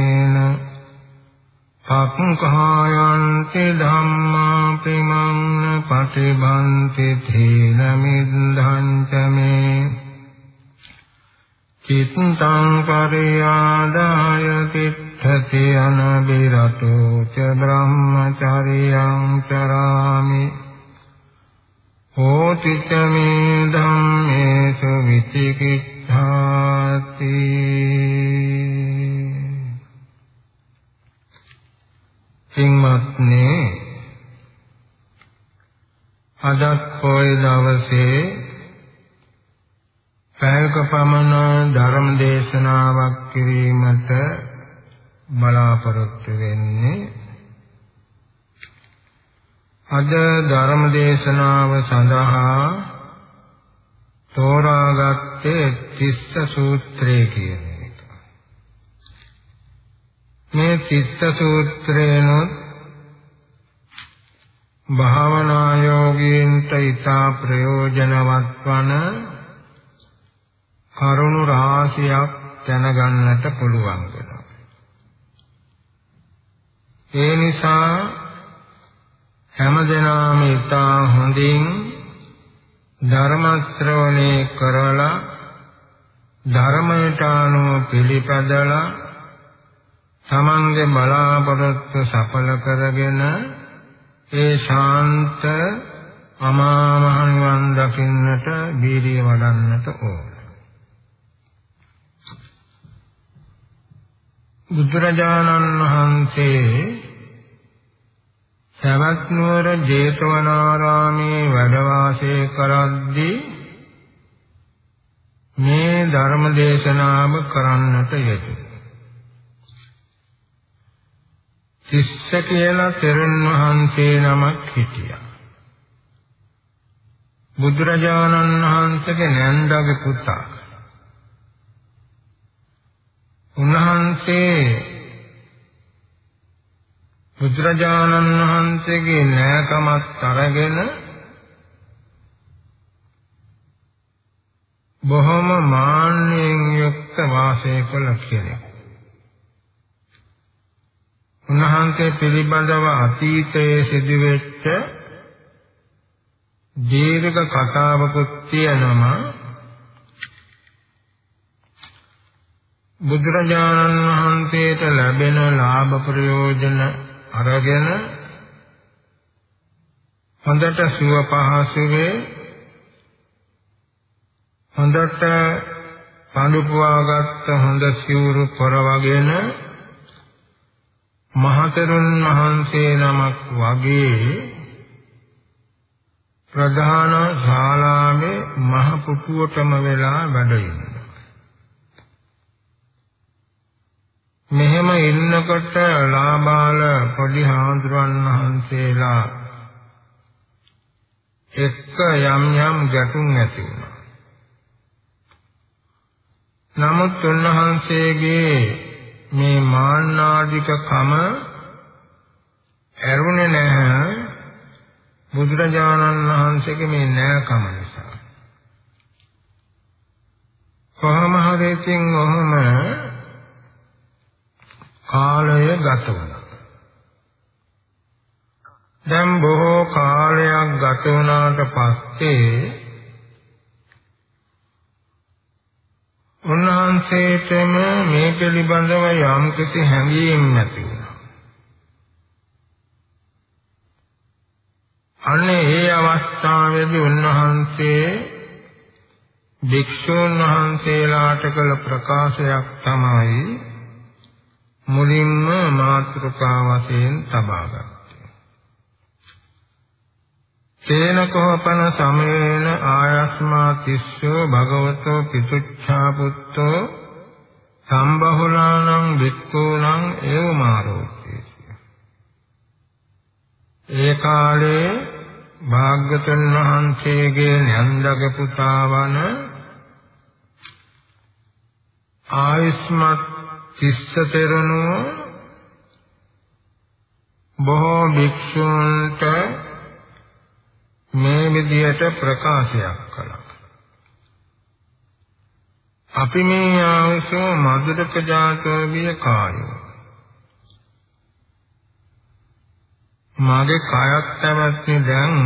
දිසාපි මේන පක්ඛායන්ති ධම්මා ප්‍රමං පටිබන්ති තේන මිද්ධං ච මේ චිත්තං පරියාදාය තිත්තති අනබිරතෝ ච බ්‍රහ්මචරියං චරාමි හෝති ච මේ ධම්මේසු විචිකිච්ඡාති සිංමත්නේ අදත් පොය දවසේ පැයක පමණ ධර්ම දේශනාවක් කිරීමට බලාපොරොත්තු වෙන්නේ අද ධර්ම දේශනාව සඳහා තෝරාගත්තේ තිස්ස සූත්‍රය කියන එක. මේ තිස්ස සූත්‍රේනොත් භාවනා යෝගීන්ට ඊතා ප්‍රයෝජනවත් වන කරුණු රාශියක් දැනගන්නට පුළුවන් වෙනවා. ඒ නිසා හැමදෙනාම ඊතා හොඳින් ධර්ම ශ්‍රවණේ කරලා ධර්මයට අනුව පිළිපදලා තමන්ගේ බලාපොරොත්තු සඵල කරගෙන ඒ ශාන්ත අමා මහ නිවන් දකින්නට වීර්ය වඩන්නට ඕන. බුදුරජාණන් වහන්සේ සවැත් නුවර ජේතවනාරාමේ වැඩ වාසය කරද්දී මේ ධර්ම දේශනාව කරන්නට යෙදුණා. තිස්ස කියලා තෙරුන් වහන්සේ නමක් හිටියා. බුදුරජාණන් වහන්සේගේ නැන්දාගේ පුතා. උන්වහන්සේ බුදුරජාණන් වහන්සේගේ නෑකමත් අරගෙන බොහොම මාන්නයෙන් යුක්ත වාසය කළ කෙනෙක්. උන්වහන්සේ පිළිබඳව අතීතයේ සිදුවෙච්ච දීර්ඝ කතාවකුත් තියෙනවා. බුදුරජාණන් වහන්සේට ලැබෙන ලාභ ප්‍රයෝජන අරගෙන හොඳට සුව පහසුවේ හොඳට පඳුපුවාගත්ත හොඳ සිවුරු පොරවගෙන මහතෙරුන් වහන්සේ නමක් වගේ ප්‍රධාන ශාලාවේ මහ පුටුවටම වෙලා වැඩ ඉන්නවා. මෙහෙම ඉන්නකොට ලාබාල පොඩි හාමුදුරන් වහන්සේලා එක්ක යම් යම් ගැටුම් ඇති වුණා. නමුත් උන්වහන්සේගේ මේ මාන්නාදික කම ඇරුණේ නැහැ බුදුරජාණන් වහන්සේගේ මේ නෑකම නිසා. කොහොම හරි ඉතින් ඔහොම කාලය ගත වුණා. දැන් බොහෝ කාලයක් ගත වුණාට පස්සේ උන්වහන්සේටම මේ පිළිබඳව යම් කිසි හැඟීම් නැති වුණා. අනේ ඒ අවස්ථාවේදී උන්වහන්සේ භික්ෂුන් වහන්සේලාට කළ ප්‍රකාශයක් තමයි මුලින්ම මාතෘකා වශයෙන් තබා ගත්තේ. තේන කෝපන සමේන ආයස්මා තිස්සෝ භගවතෝ පිතුච්ඡා පුත්තෝ සම්බහුලානං වික්ඛූනං ඒවමාරෝති. ඒ කාලේ භාග්‍යතුන් වහන්සේගේ නන්දක පුතා වන ආයස්මත් තිස්ස තෙරණුව බොහෝ භික්ෂූන්ට මේ විදියට ප්‍රකාශයක් කළා. අපි මේ ආවසෝ මధుරක ජාතෝ විය කායෝ. මාගේ කායත් පැවැත්මේ දැන්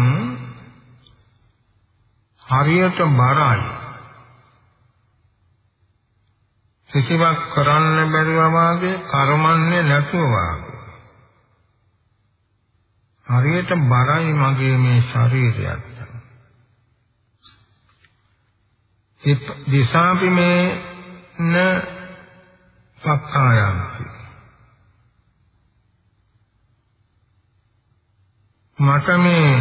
හරියට බරයි. කිසිවක් කරන්න බැරිව වාගේ කර්මන්නේ නැතුව වාගේ හරියට බරයි මගේ මේ ශරීරයත්. දිසාපි මේ න පක්ඛායන්ති. මට මේ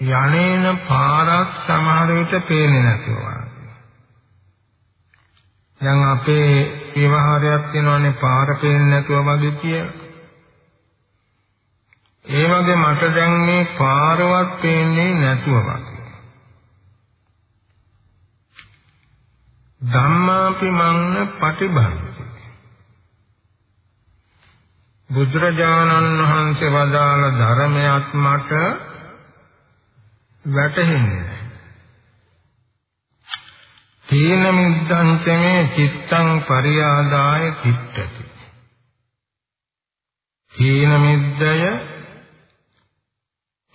යන්නේන පාරක් සමහර විට පේන්නේ නැතුව දැන් අපේ විවහාරයක් තියෙනවානේ පාර පේන්නේ නැතුව වගේ කියලා. ඒ වගේ මට දැන් මේ පාරවත් පේන්නේ නැතුව වගේ. ධම්මාපි මන්න පටිභංති. බුදුරජාණන් වහන්සේ වදාළ ධර්මයක් මට වැටහෙන්නේ තීන මිද්දං චමේ චිත්තං පරියාදාය චිත්තති තීන මිද්දය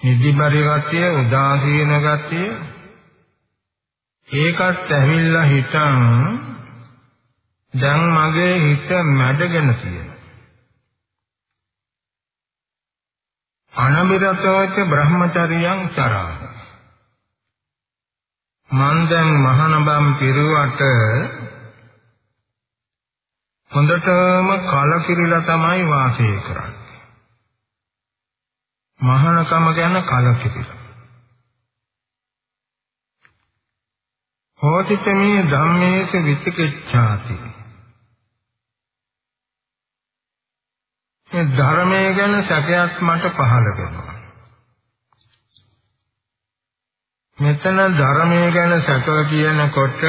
නිදිබරි ගතිය උදාසීන ගතිය ඒකත් ඇවිල්ලා හිතන් දැන් මගේ හිත මැඩගෙන තියෙනවා. අනබිරතවච බ්‍රහ්මචරියං චරාහ මන් දැන් මහානබම් පිරුවට හොඳටම කලකිරිලා තමයි වාසය කරන්නේ. මහානකම ගැන කලකිරිලා. හෝතිච මේ ධම්මේස විචිකිච්ඡාති. මේ ධර්මයේ ගැන සැකයක් මට පහළ වෙනවා. මෙතන ධර්මයේ ගැන සැකව කියනකොට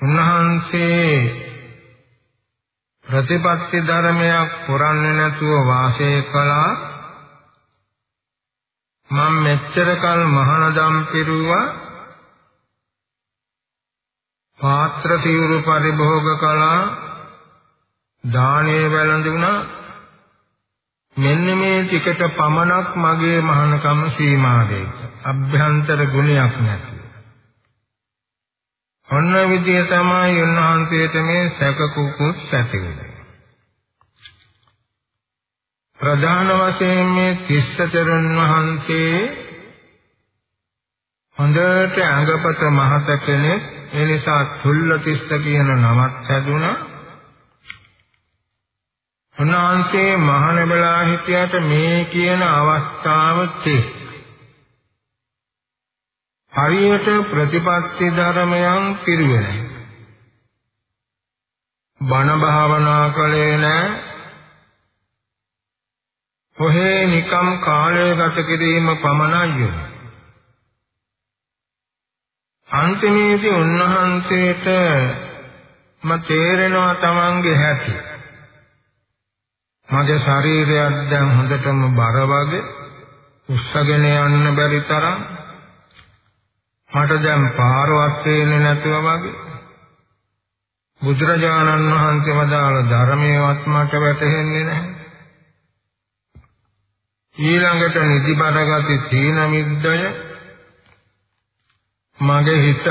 උන්වහන්සේ ප්‍රතිපත්ති ධර්මයක් පුරන්නේ නැතුව වාසය කළා මම මෙච්චර කල් මහානදම් පිරුවා පාත්‍ර සිවුරු පරිභෝග කළා දානේ වැළඳුණා මෙන්න මේ ටිකට පමණක් මගේ මහානකම සීමා වෙයි. අභ්‍යන්තර ගුණයක් නැති. ඔන්න විදිය තමයි උන්වහන්සේට මේ සැකකුකුත් ඇතිවෙන්නේ. ප්‍රධාන වශයෙන් මේ තිස්සතරන් වහන්සේ හොඳට අඟපත මහත කෙනෙක් ඒ නිසා තුල්ල තිස්ස කියන නමක් හැදුනා උන්වහන්සේ මහාන බලා හිටියට මේ කියන අවස්ථාව හරියට ප්‍රතිපත්ති ධර්මයන් පිළිවෙලයි. බණ භාවනා කළේ නැ කොහේ නිකම් කාලය ගත කිරීම පමණයි අන්තිමේදී උන්වහන්සේට ම තේරෙනවා Tamange හැටි. මගේ ශරීරයක් දැන් හොඳටම බර වගේ උස්සගෙන යන්න බැරි තරම් මට දැන් පාරවත් පේන්නේ නැතුව වගේ බුදුරජාණන් වහන්සේ වදාළ ධර්මයේවත් මට වැටහෙන්නේ නැහැ. ඊළඟට නිදිබර ගති තීන මිද්දය මගේ හිත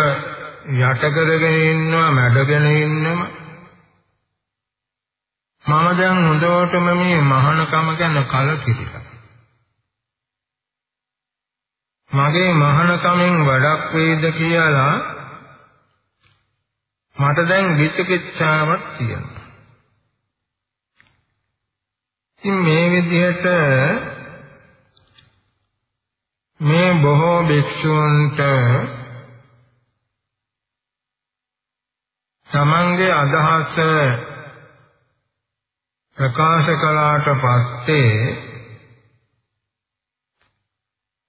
යට කරගෙන ඉන්නවා මැඩගෙන ඉන්නම මම දැන් හොඳටම මේ මහානකම ගැන කලකිරිලා මගේ මහානකමෙන් වැඩක් වේද කියලා මට දැන් විචිකිච්ඡාවක් තියෙනවා. ඉතින් මේ විදිහට මේ බොහෝ භික්ෂූන්ට තමන්ගේ අදහස ප්‍රකාශ කළාට පස්සේ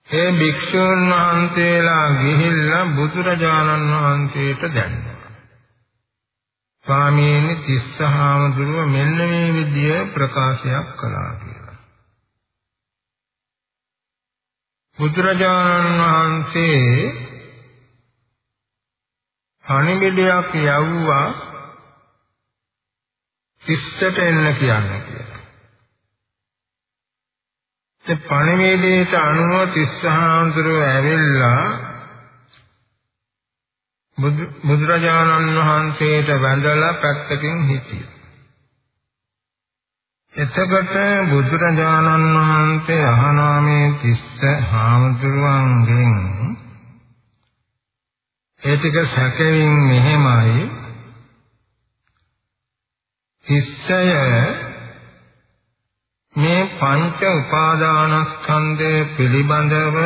ඒ භික්ෂුන් වහන්සේලා ගිහිල්ලා බුදුරජාණන් වහන්සේට දැන්නා. ස්වාමීනි තිස්සහාමුදුරුව මෙන්න මේ විදිය ප්‍රකාශයක් කළා කියලා. බුදුරජාණන් වහන්සේ පණිවිඩයක් යවුවා තිස්සට එන්න කියන්නේ කියලා. ඒ පණිවිඩයට අනුව තිස්සහාඳුරෝ ඇවිල්ලා බුදුරජාණන් වහන්සේට වැඳලා පැත්තකින් හිටියා. එතකොට බුදුරජාණන් වහන්සේ අහනවා මේ තිස්ස හාමුදුරුවන්ගෙන් ඒ ටික සැකෙමින් මෙහෙමයි තිස්සය මේ පංච උපාදානස්කන්ධය පිළිබඳව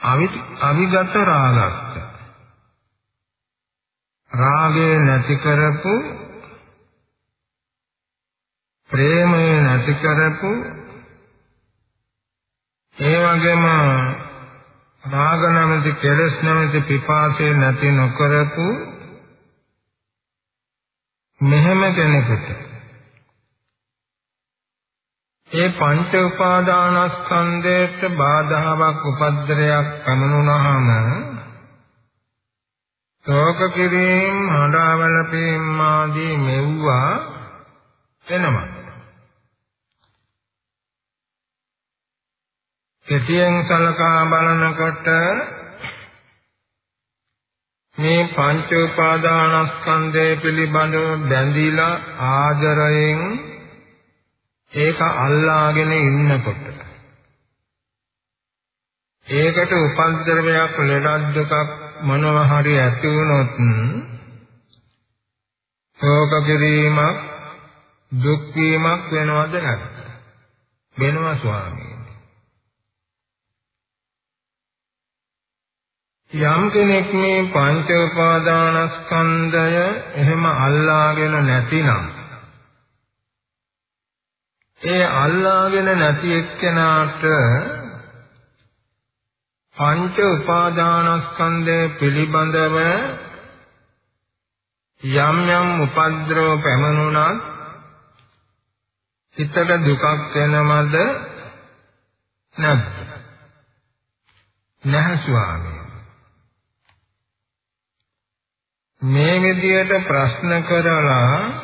අවිගත රාගස්ත රාගය නැති කරපු ප්‍රේමය නැති කරපු ඒ වගේම රාග නැමැති කෙලෙස් නැමැති පිපාසය නැති නොකරපු මෙහෙම කෙනෙකුට ඒ පංච උපාදානස්කන්ධයට බාධාවක් උපද්දරයක් පැමුණුනහම ශෝක කිරීම හඬවල පීම් ආදී මෙව්වා එනවා කෙටියෙන් සලකා බලනකොට මේ පංච උපාදානස්කන්ධය පිළිබඳව බැඳිලා ආදරයෙන් ඒක අල්ලාගෙන ඉන්නකොට. ඒකට උපද්දරවයක් ලෙඩක් දුකක් මොනව හරි ඇති වුණොත් ශෝක කිරීමක් දුක් වීමක් වෙනවද නැද්ද? වෙනවා ස්වාමී යම් කෙනෙක් මේ පංච උපාදානස්කන්ධය එහෙම අල්ලාගෙන නැතිනම් ඒ අල්ලාගෙන නැති එක්කෙනාට පංච උපාදානස්කන්ධය පිළිබඳව යම් යම් උපද්‍රව පැමනුණත් හිතට දුකක් වෙනවද? නැද්ද? නැහැ ස්වාමී. මේ විදියට ප්‍රශ්න කරලා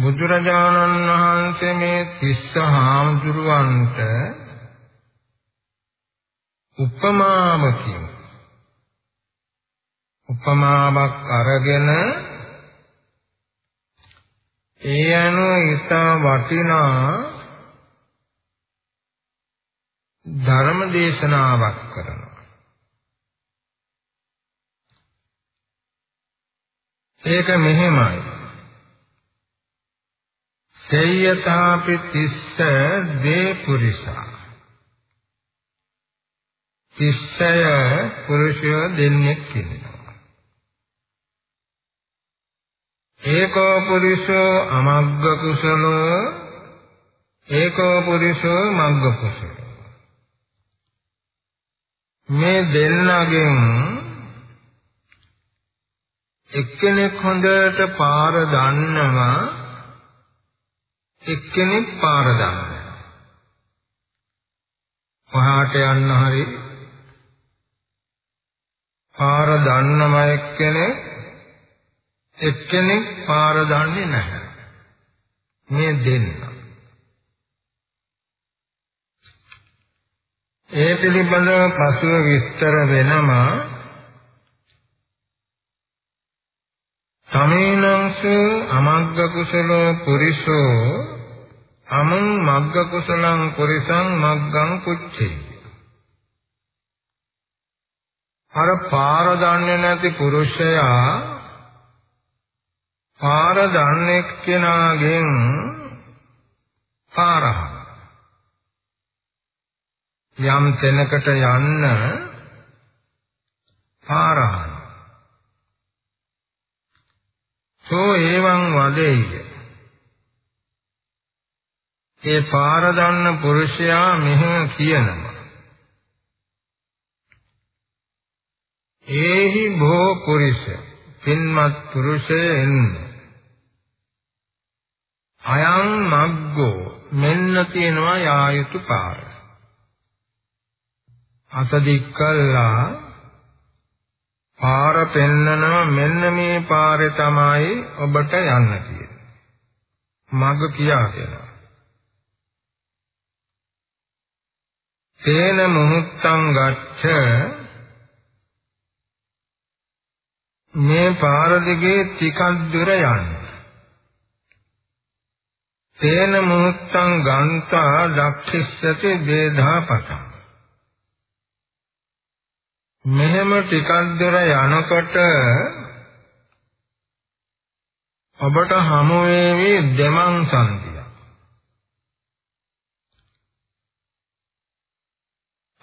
බුදුරජාණන් වහන්සේ මේ තිස්ස හාමුදුරුවන්ට උපමාවකින් උපමාවක් අරගෙන ඒ අනුව ඊතා වටිනා ධර්ම දේශනාවක් කරනවා ඒක මෙහෙමයි. සේයතාපි තිස්ස දේ පුරිසා. තිස්සය පුරුෂය දෙන්නෙක් ඉන්නවා. ඒකෝ පුරිසෝ අමග්ග කුසලෝ ඒකෝ පුරිසෝ මග්ග කුසලෝ මේ දෙන්නගෙන් එක්කෙනෙක් හොඳට පාර දන්නවා එක්කෙනෙක් පාර දන්නවා. පහාට යන්න හරි පාර දන්නම එක්කෙනෙක් එක්කෙනෙක් පාර දන්නේ නැහැ. මේ දෙන්න. ඒ පිළිබඳව පසුව විස්තර වෙනවා තමේනංස අමග්ග කුසලෝ පුරිසෝ අමං මග්ග කුසලං පුරිසං මග්ගං කුච්චේ අර පාර දන්නේ නැති පුරුෂයා පාර දන්නේ කෙනාගෙන් පාරහ යම් තැනකට යන්න පාරහන. සෝ එවං වදෙය්‍ය ඒ පාර දන්න පුරුෂයා මෙහෙම කියනවා. ඒහි භෝ පුරිස පින්මත් පුරුෂයෙන් අයං මග්ගෝ මෙන්න තියෙනවා යායුතු පාර. අත දික්කල්ලා පාර පෙන්නනවා මෙන්න මේ පාරේ තමයි ඔබට යන්න තියෙන්නේ. මග කියා දෙනවා. තේන මුහුත්තං ගච්ඡ මේ පාර දිගේ ටිකක් දුර යන්න. තේන මුහුත්තං ගන්තා දක්ඛිස්සති වේධාපතං මෙහෙම ටිකක් දුර යනකොට ඔබට හමු වේවි දෙමං සන්තිය.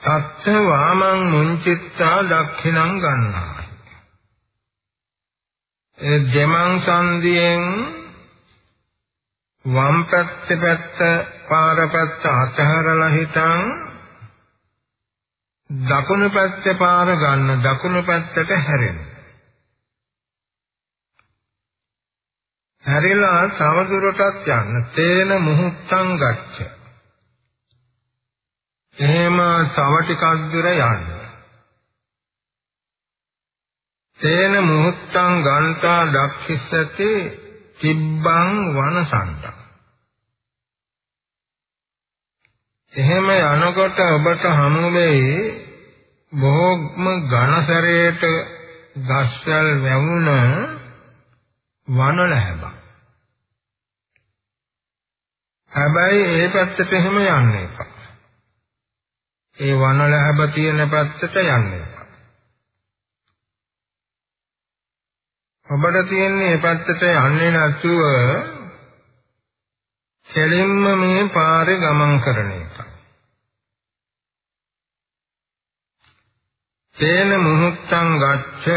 සත්ත වාමං මුංචිත්තා දක්ඛිනං ගන්නා. ඒ දෙමං සන්දියෙන් වම් පැත්තේ පැත්ත පාර පැත්ත අතහැරලා හිටන් දකුණු පැත්තේ පාර ගන්න දකුණු පැත්තට හැරෙන්න. හැරිලා තවදුරටත් යන්න තේන මුහුත්තං ගච්ඡ. එහෙම තව ටිකක් දුර යන්න. තේන මුහුත්තං ගන්තා දක්ෂිස්සති තිබ්බං වනසන්තං. එහෙම යනකොට ඔබට හමු වෙයි බොහොම ඝනසරයට ගස්වැල් වැවුන වන ලැබ. හැබැයි ඒ පැත්තට එහෙම යන්න එපා. ඒ වන ලැබ තියෙන පැත්තට යන්න එපා. ඔබට තියෙන්නේ මේ පැත්තට යන්නේ නැතුව කෙලින්ම මේ පාරේ ගමන් කරන එක. තේන මුහුත්තං ගච්ඡ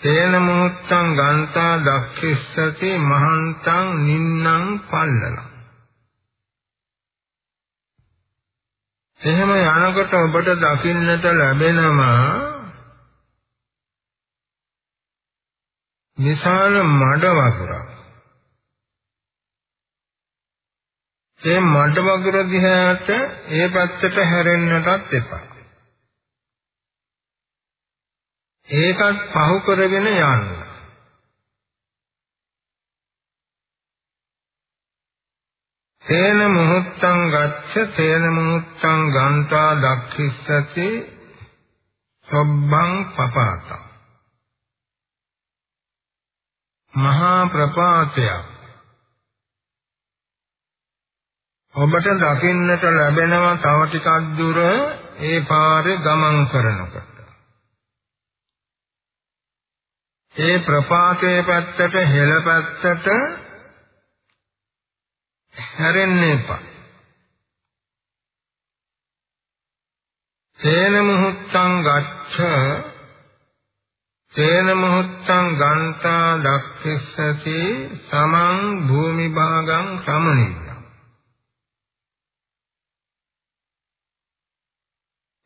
තේන මුහුත්තං ගන්තා දක්ඛිස්සති මහන්තං නින්නං පල්ලල. එහෙම යනකොට ඔබට දකින්නට ලැබෙනවා විශාල මඩ වගුරක් ඒ මඩ වගුර දිහාට ඒ පැත්තට හැරෙන්නටත් එපා. ඒකත් පහු කරගෙන යන්න. තේන මුහුත්තං ගච්ඡ තේන මුහුත්තං ගන්තා දක්ඛිස්සති සොබ්බං පපාත. මහා ප්‍රපාතයක්. ඔබට දකින්නට ලැබෙනවා තව ටිකක් දුර ඒ පාරේ ගමන් කරනකොට. ඒ ප්‍රපාතයේ පැත්තට හෙළ පැත්තට හැරෙන්න එපා. තේන මුහුත්තං ගච්ඡ තේන මුහුත්තං ගන්තා දක්ඛස්සති සමං භූමි භාගං සමනිය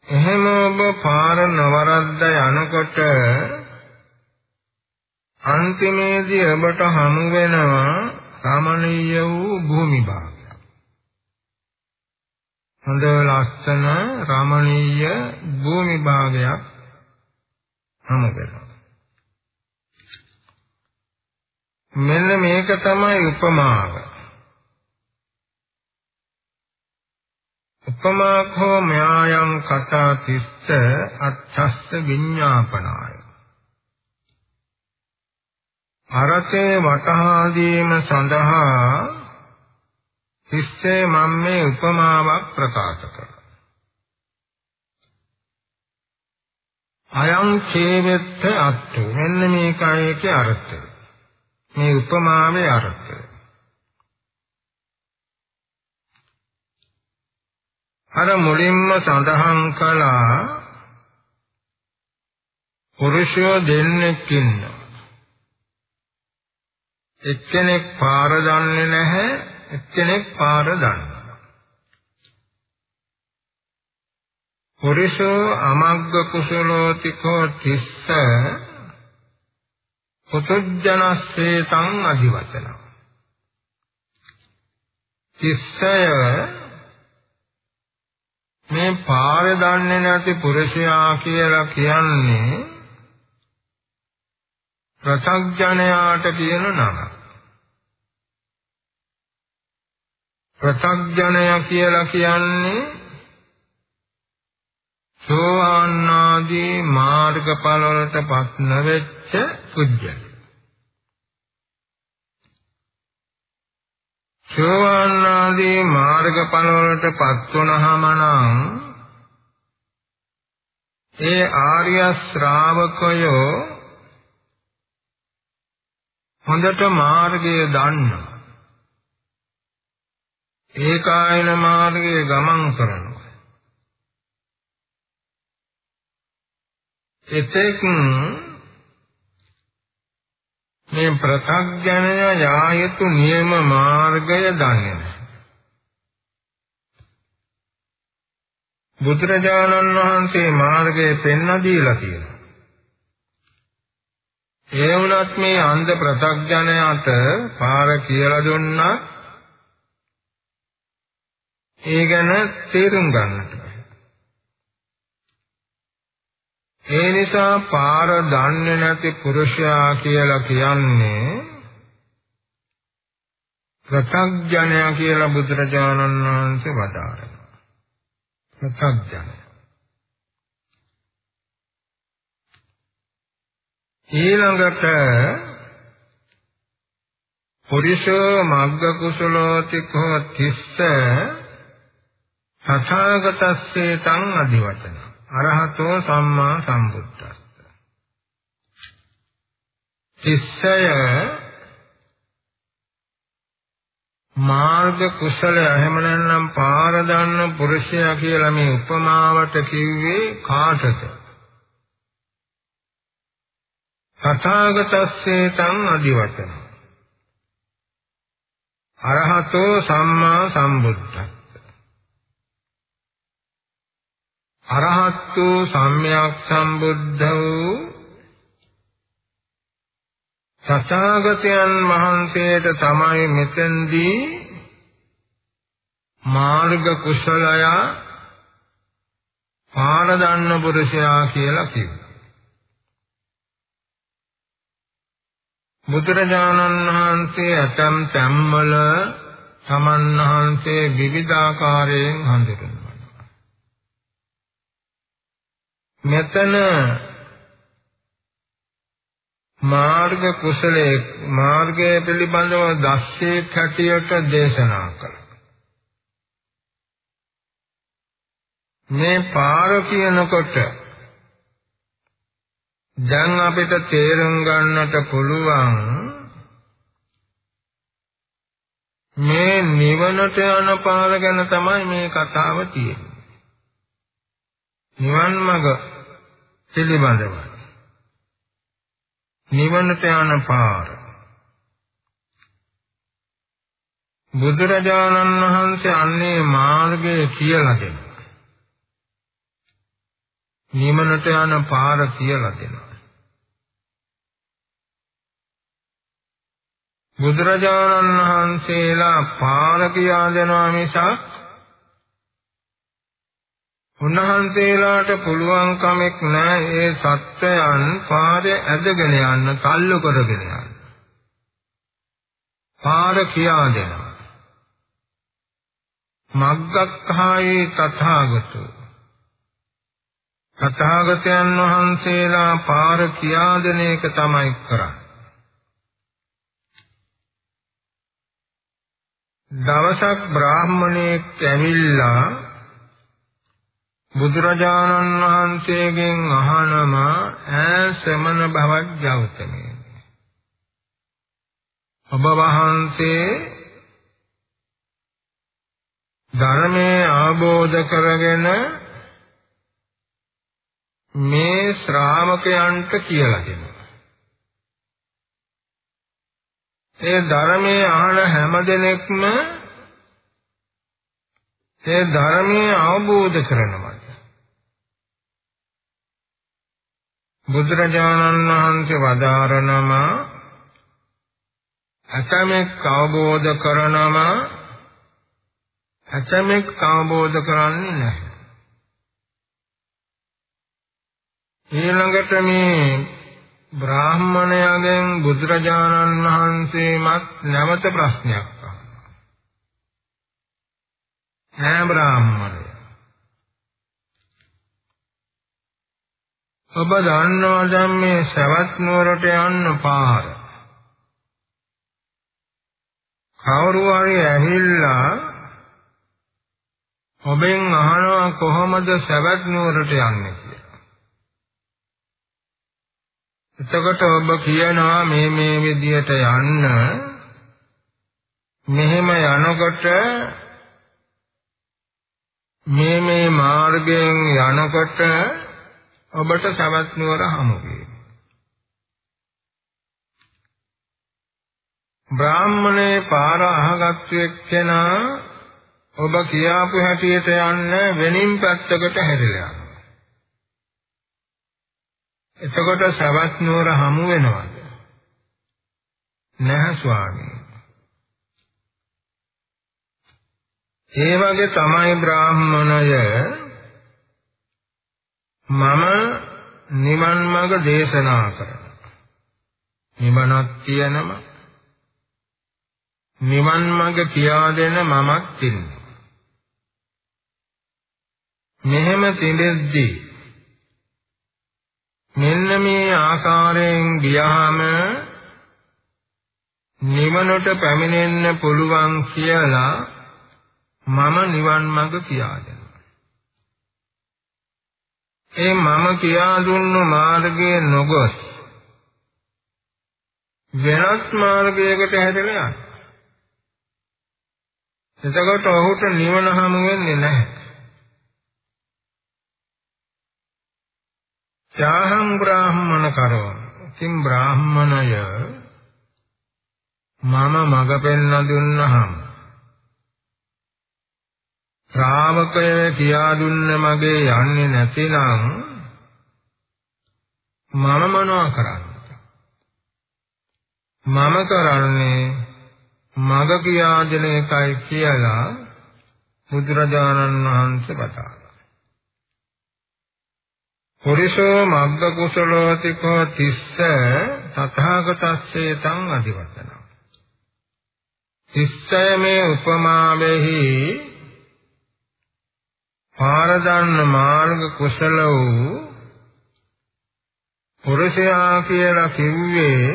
එහෙම ඔබ පාර නවරද්ද යනකොට අන්තිමේදී ඔබට හමු වෙනවා රමණීය වූ භූමි භාගයක්. හොඳ ලස්සන රමණීය භූමි භාගයක් හමු වෙනවා. මෙන්න මේක තමයි උපමාව. උපමාඛෝ මයායන් කතා තිස්ස අච්ඡස්ස විඤ්ඤාපනාය අරතේ වටහා දීම සඳහා තිස්සේ මම මේ උපමාවක් ප්‍රකාශ කරා අයං චේවෙත්ත අත්තු. මෙන්න මේකයි ඒකේ අර්ථය. මේ උපමාවේ අර්ථය. අර මුලින්ම සඳහන් කළා පුරුෂයෝ දෙන්නෙක් ඉන්නවා. එක්කෙනෙක් පාර දන්නේ නැහැ, එක්කෙනෙක් පාර දන්නවා. පුරුෂෝ අමග්ග කුසලෝතිකෝ තිස්ස පුතුජනස්සේතං අධිවචන. තිස්සය මේ පාර දන්නේ නැති පුරුෂයා කියලා කියන්නේ ප්‍රත්‍යඥයාට කියන නම. ප්‍රත්‍යඥය කියලා කියන්නේ සෝවාන් ආදී මාර්ගඵල වලටපත් නොවෙච්ච පුජ්‍යල. සෝවාන් ආදී මාර්ගඵල වලටපත් වුණාම නම් ඒ ආර්ය ශ්‍රාවකයෝ හොඳට මාර්ගය දන්නවා. ඒකායන මාර්ගයේ ගමන් කරනවා. එතෙක් මේ ප්‍රත්‍යඥය යා යුතු නියම මාර්ගය දන්නේ නැහැ. බුදුරජාණන් වහන්සේ මාර්ගය පෙන්වා දීලා තියෙනවා. ඒ වුණත් මේ අන්ධ ප්‍රත්‍යඥයාට පාර කියලා දුන්නා ඒ ගැන තේරුම් ගන්නට ඒ නිසා පාර දන්නේ නැති පුරුෂයා කියලා කියන්නේ ප්‍රත්‍යඥය කියලා බුදුරජාණන් වහන්සේ වදාරනවා. ප්‍රත්‍යඥය. ඊළඟට පුරිෂෝ මග්ග කුසලෝති කෝ තිස්ස තථාගතස්සේ තං අධිවචන අරහතෝ සම්මා සම්බුද්දස්ස. තිස්සය මාර්ග කුසල එහෙම නැත්නම් පාර දන්න පුරුෂයා කියලා මේ උපමාවට කිව්වේ කාටද? තථාගතස්සේ තං අදිවචන. අරහතෝ සම්මා සම්බුද්දස්ස. අරහත්තු සම්්‍යක් සම්බුද්ධ වූ සත්‍යාගතයන් වහන්සේට තමයි මෙතෙන්දී මාර්ග කුසලය පාර දන්න පුරුෂයා කියලා කිව්වා. බුදුරජාණන් වහන්සේ ඇතම් තැම්වල තමන් වහන්සේ විවිධාකාරයෙන් හඳුන්වනවා. මෙතන මාර්ග කුසලයේ මාර්ගය පිළිබඳව දස්සේ කැටියට දේශනා කළා. මේ පාර කියනකොට දැන් අපිට තේරුම් ගන්නට පුළුවන් මේ නිවනට යන පාර ගැන තමයි මේ කතාව තියෙන්නේ. නිවන් මඟ පිළිබඳව. නිවනට යන පාර බුදුරජාණන් වහන්සේ අන්නේ මාර්ගය කියලා දෙනවා. නිවනට යන පාර කියලා දෙනවා. බුදුරජාණන් වහන්සේලා පාර කියා දෙනවා මිසක් උන්වහන්සේලාට පුළුවන් කමක් නැහැ ඒ සත්‍යයන් පාරේ ඇදගෙන යන්න, තල්ලු කරගෙන යන්න. පාර කියා දෙනවා. මග්ගක්ඛායේ තථාගතෝ තථාගතයන් වහන්සේලා පාර කියා දෙන එක තමයි කරන්නේ. දවසක් බ්‍රාහමණයෙක් ඇවිල්ලා බුදුරජාණන් වහන්සේගෙන් අහනම ඈ ශ්‍රමණ භවත් ගෞතමී ඔබ වහන්සේ ධර්මයේ ආબોධ කරගෙන මේ ශ්‍රාවකයන්ට කියලා දෙනවා. ඒ ධර්මයේ අහන හැම දෙනෙක්ම ඒ ධර්මයේ අවබෝධ කරනවා. බුදුරජාණන් වහන්සේ වදාරනම අතමෙක් අවබෝධ කරනම අතමෙක් අවබෝධ කරන්නේ නැහැ. ඊළඟට මේ බ්‍රාහ්මණයාගෙන් බුදුරජාණන් වහන්සේමත් නැවත ප්‍රශ්නයක් අහනවා. ඈ බ්‍රාහ්මණය ඔබ දන්නවා දැන් මේ සවැත් නුවරට යන්න පාර. කවුරු හරි ඇහිල්ලා ඔබෙන් අහනවා කොහොමද සවැත් නුවරට යන්නේ කියලා. එතකොට ඔබ කියනවා මේ මේ විදියට යන්න මෙහෙම යනකොට මේ මේ මාර්ගයෙන් යනකොට ඔබට සවැත් නුවර හමු බ්‍රාහ්මණේ පාර අහගත්තු එක්කෙනා ඔබ කියාපු හැටියට යන්න වෙනින් පැත්තකට හැරිලා යනවා. එතකොට සවැත් නුවර හමු වෙනවද? නැහැ ස්වාමී. ඒ වගේ තමයි බ්‍රාහ්මණය මම නිවන් මඟ දේශනා කරනවා. නිවනක් තියෙනම නිවන් මඟ කියා දෙන මමත් ඉන්නවා. මෙහෙම තිබෙද්දී මෙන්න මේ ආකාරයෙන් ගියාම නිවනට පැමිණෙන්න පුළුවන් කියලා මම නිවන් මඟ කියා දෙනවා. ඒ මම කියා දුන්නු මාර්ගයේ නොගොස් වෙනස් මාර්ගයකට හැදෙලා යනවා. එතකොට ඔහුට නිවන හමු වෙන්නේ නැහැ. ත්‍යාහං බ්‍රාහ්මණ කරවන. ඉතින් බ්‍රාහ්මණය මම මඟ පෙන්ව දුන්නහම ශ්‍රාවකය කියා දුන්න මගේ යන්නේ නැතිනම් මම මොනවා කරන්නේ මම කරන්නේ මග කියා දෙන එකයි කියලා බුදුරජාණන් වහන්සේ වදාළා. පුරිසෝ මග්ග කුසලෝතිකෝ තිස්ස තථාගතස්සේ තං අධිවතන. තිස්සය මේ උපමාවෙහි පාරදන්න මාර්ග කුසල වූ පුරුෂයා කියලා කිව්වේ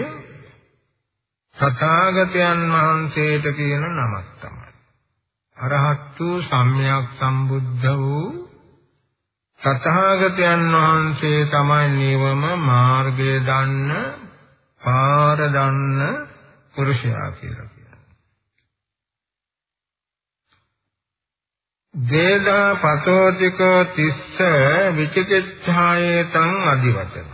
තථාගතයන් වහන්සේට කියන නමක් තමයි. අරහත් වූ සම්්‍යක් සම්බුද්ධ වූ තථාගතයන් වහන්සේ තමයි නිවම මාර්ගය දන්න පාර දන්න පුරුෂයා කියලා. වේදා පතෝතිකෝ තිස්ස විචිකිච්ඡායේතං අදිවචන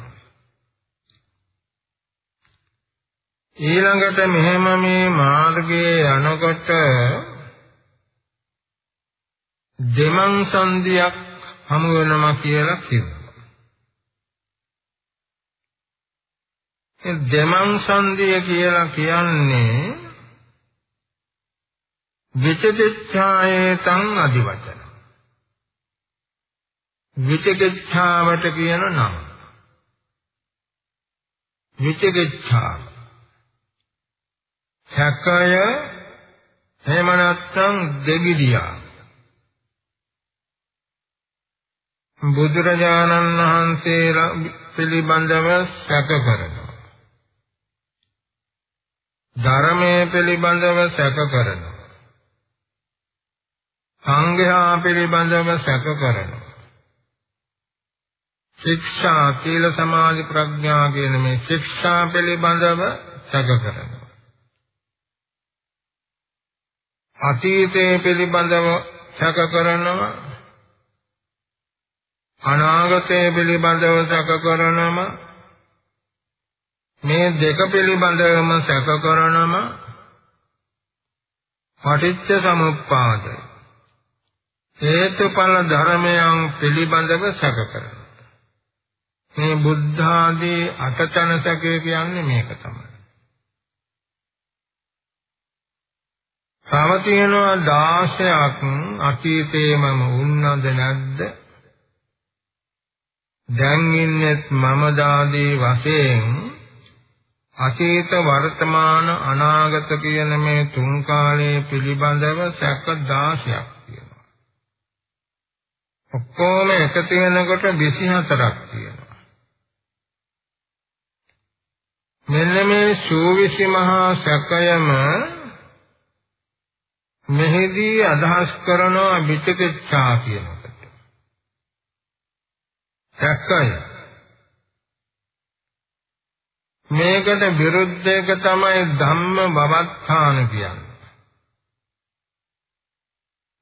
ඊළඟට මෙහෙම මේ මාර්ගයේ යනකොට දෙමන් සංදියක් හමු වෙනවා කියලා කිව්වා. දෙමං සංදිය කියලා කියන්නේ විචිකිච්ඡායේතං අදිවචන විචිකිච්ඡාවට කියන නම. විචිකිච්ඡාව සැකය එහෙම නැත්නම් දෙගිඩියා. බුදුරජාණන් වහන්සේලා පිළිබඳව සැක කරනවා. ධර්මයේ පිළිබඳව සැක කරනවා. සංඝයා පිළිබඳව සැක කරනවා. ශික්ෂා සීල සමාධි ප්‍රඥා කියන මේ ශික්ෂා පිළිබඳව සැක කරනවා. අතීතයේ පිළිබඳව සැක කරනවා. අනාගතයේ පිළිබඳව සැක කරනම මේ දෙක පිළිබඳවම සැක කරනම පටිච්ච සමුප්පාද හේතුඵල ධර්මයන් පිළිබඳව සැක කරනවා. මේ බුද්ධ ආදී අටතන සැකය කියන්නේ මේක තමයි. තව තියෙනවා 16ක් අතීතේමම උන්නද නැද්ද? දැන් ඉන්නෙත් මම දාදී වශයෙන් අතීත වර්තමාන අනාගත කියන මේ තුන් කාලයේ පිළිබඳව සැක 16ක් තියෙනවා. ඔක්කොම එකතු වෙනකොට 24ක් තියෙනවා. මෙන්න මේ සූවිසි මහා සැකයම මෙහිදී අදහස් කරනවා විචිකිච්ඡා කියන එකට. සැකය මේකට විරුද්ධ එක තමයි ධම්ම බවත්තාන කියන්නේ.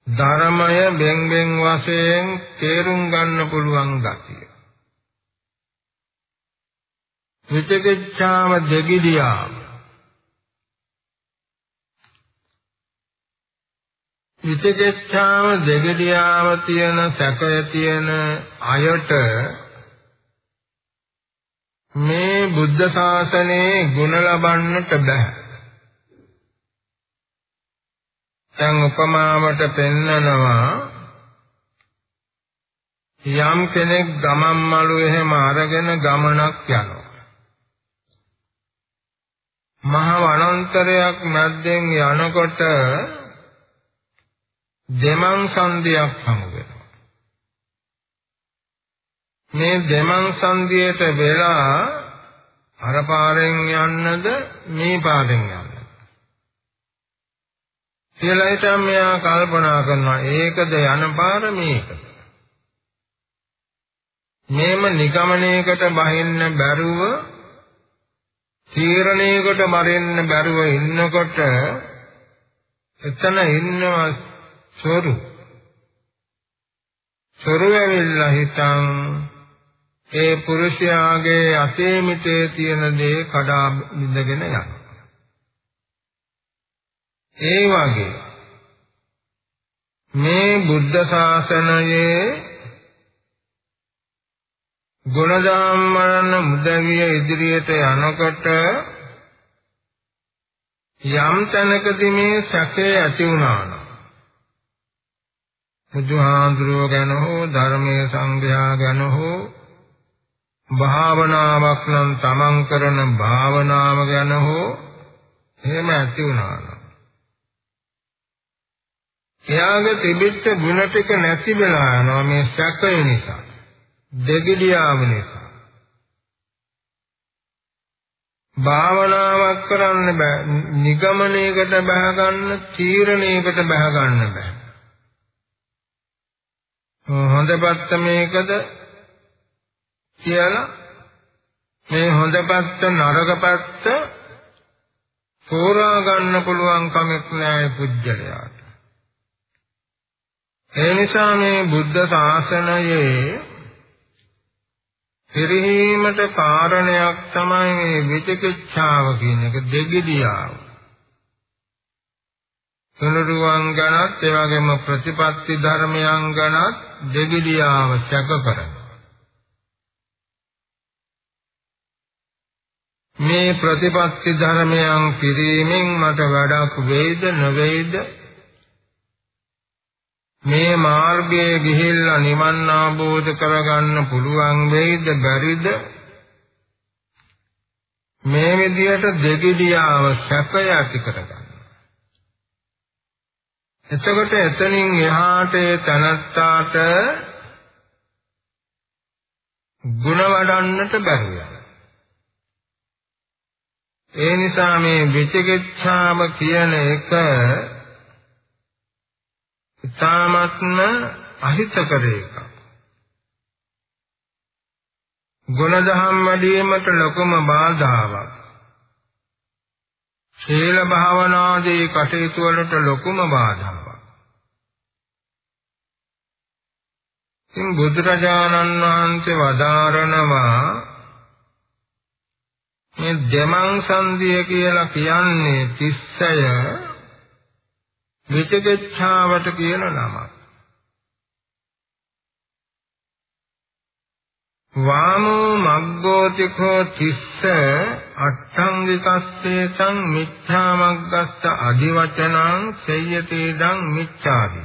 ධර්මය බෙන් බෙන් වශයෙන් තේරුම් ගන්න පුළුවන් ගතිය. විචිකිච්ඡාව දෙගිඩියාව විචිකිච්ඡාව දෙගඩියාව තියෙන සැකය තියෙන අයට මේ බුද්ධ ශාසනයේ ගුණ ලබන්නට බෑ. දැන් උපමාවට පෙන්නනවා යම් කෙනෙක් ගමන් මළු එහෙම අරගෙන ගමනක් යනවා. මහ වනාන්තරයක් මැද්දෙන් යනකොට දෙමං සංදියක් හමු වෙනවා. මේ දෙමං සංදියට වෙලා අර පාරෙන් යන්නද මේ පාරෙන් යන්නද? කියලා හිතන් මෙයා කල්පනා කරනවා. ඒකද යන පාර මේකද? මේම නිගමනයකට බහින්න බැරුව තීරණයකට මරින්න බැරුව ඉන්නකොට එතන ඉන්නවා සොරු සොරු ඇවිල්ලා හිටන් ඒ පුරුෂයාගේ අසීමිතයේ තියෙන දේ කඩා බිඳගෙන යනවා. ඒ වගේ මේ බුද්ධ ශාසනයේ ගුණධම් මරණ මුදවිය ඉදිරියට යනකොට යම් තැනකදී මේ සැකේ ඇති වුණා නම් බුදුහාඳුරෝ ගැන හෝ ධර්මයේ සංග්‍රහය ගැන හෝ භාවනාවක් නම් තමන් කරන භාවනාව ගැන හෝ එහෙම ඇති වුණා එයාගේ තිබිච්ච ಗುಣ ටික නැති වෙලා යනවා මේ සැකය නිසා දෙගිඩියාව නිසා. භාවනාවක් කරන්න බෑ නිගමනයකට බහ ගන්න තීරණයකට බහ ගන්න බෑ. හොඳ පැත්ත මේකද කියලා මේ හොඳ පැත්ත නරක පැත්ත තෝරා ගන්න පුළුවන් කමක් නැහැ පුජ්‍යලයාට. ඒ නිසා මේ බුද්ධ ශාසනයේ පිරිහීමට කාරණයක් තමයි මේ විචිකිච්ඡාව කියන එක දෙගිඩියාව. තුනුරුවන් ගැනත් ඒ වගේම ප්‍රතිපත්ති ධර්මයන් ගැනත් දෙගිඩියාව සැක කරනවා. මේ ප්‍රතිපත්ති ධර්මයන් පිරීමෙන් මට වැඩක් වේද නොවේද මේ මාර්ගයේ ගිහිල්ලා නිවන් අවබෝධ කරගන්න පුළුවන් වෙයිද බැරිද මේ විදියට දෙගිඩියාව සැපය ඇති කරගන්න. එතකොට එතනින් එහාට තනත්තාට ಗುಣ වඩන්නට බැහැ. ඒ නිසා මේ විචිකිච්ඡාව කියන එක ඉතාමත්ම අහිතකර එකක්. ගුණධම් වැඩිවීමට ලොකුම බාධාවක්. ශීල භාවනාදී කටයුතු වලට ලොකුම බාධාවක්. ඉතින් බුදුරජාණන් වහන්සේ වදාරනවා මේ දෙමං සංදිය කියලා කියන්නේ තිස්සය විචිකිච්ඡාවට කියන නමක්. වාමෝ මග්ගෝතිකෝ තිස්ස අට්ඨංගිකස්සේතං මිච්ඡා මග්ගස්ස අදිවචනං සේයතේදං මිච්ඡාදි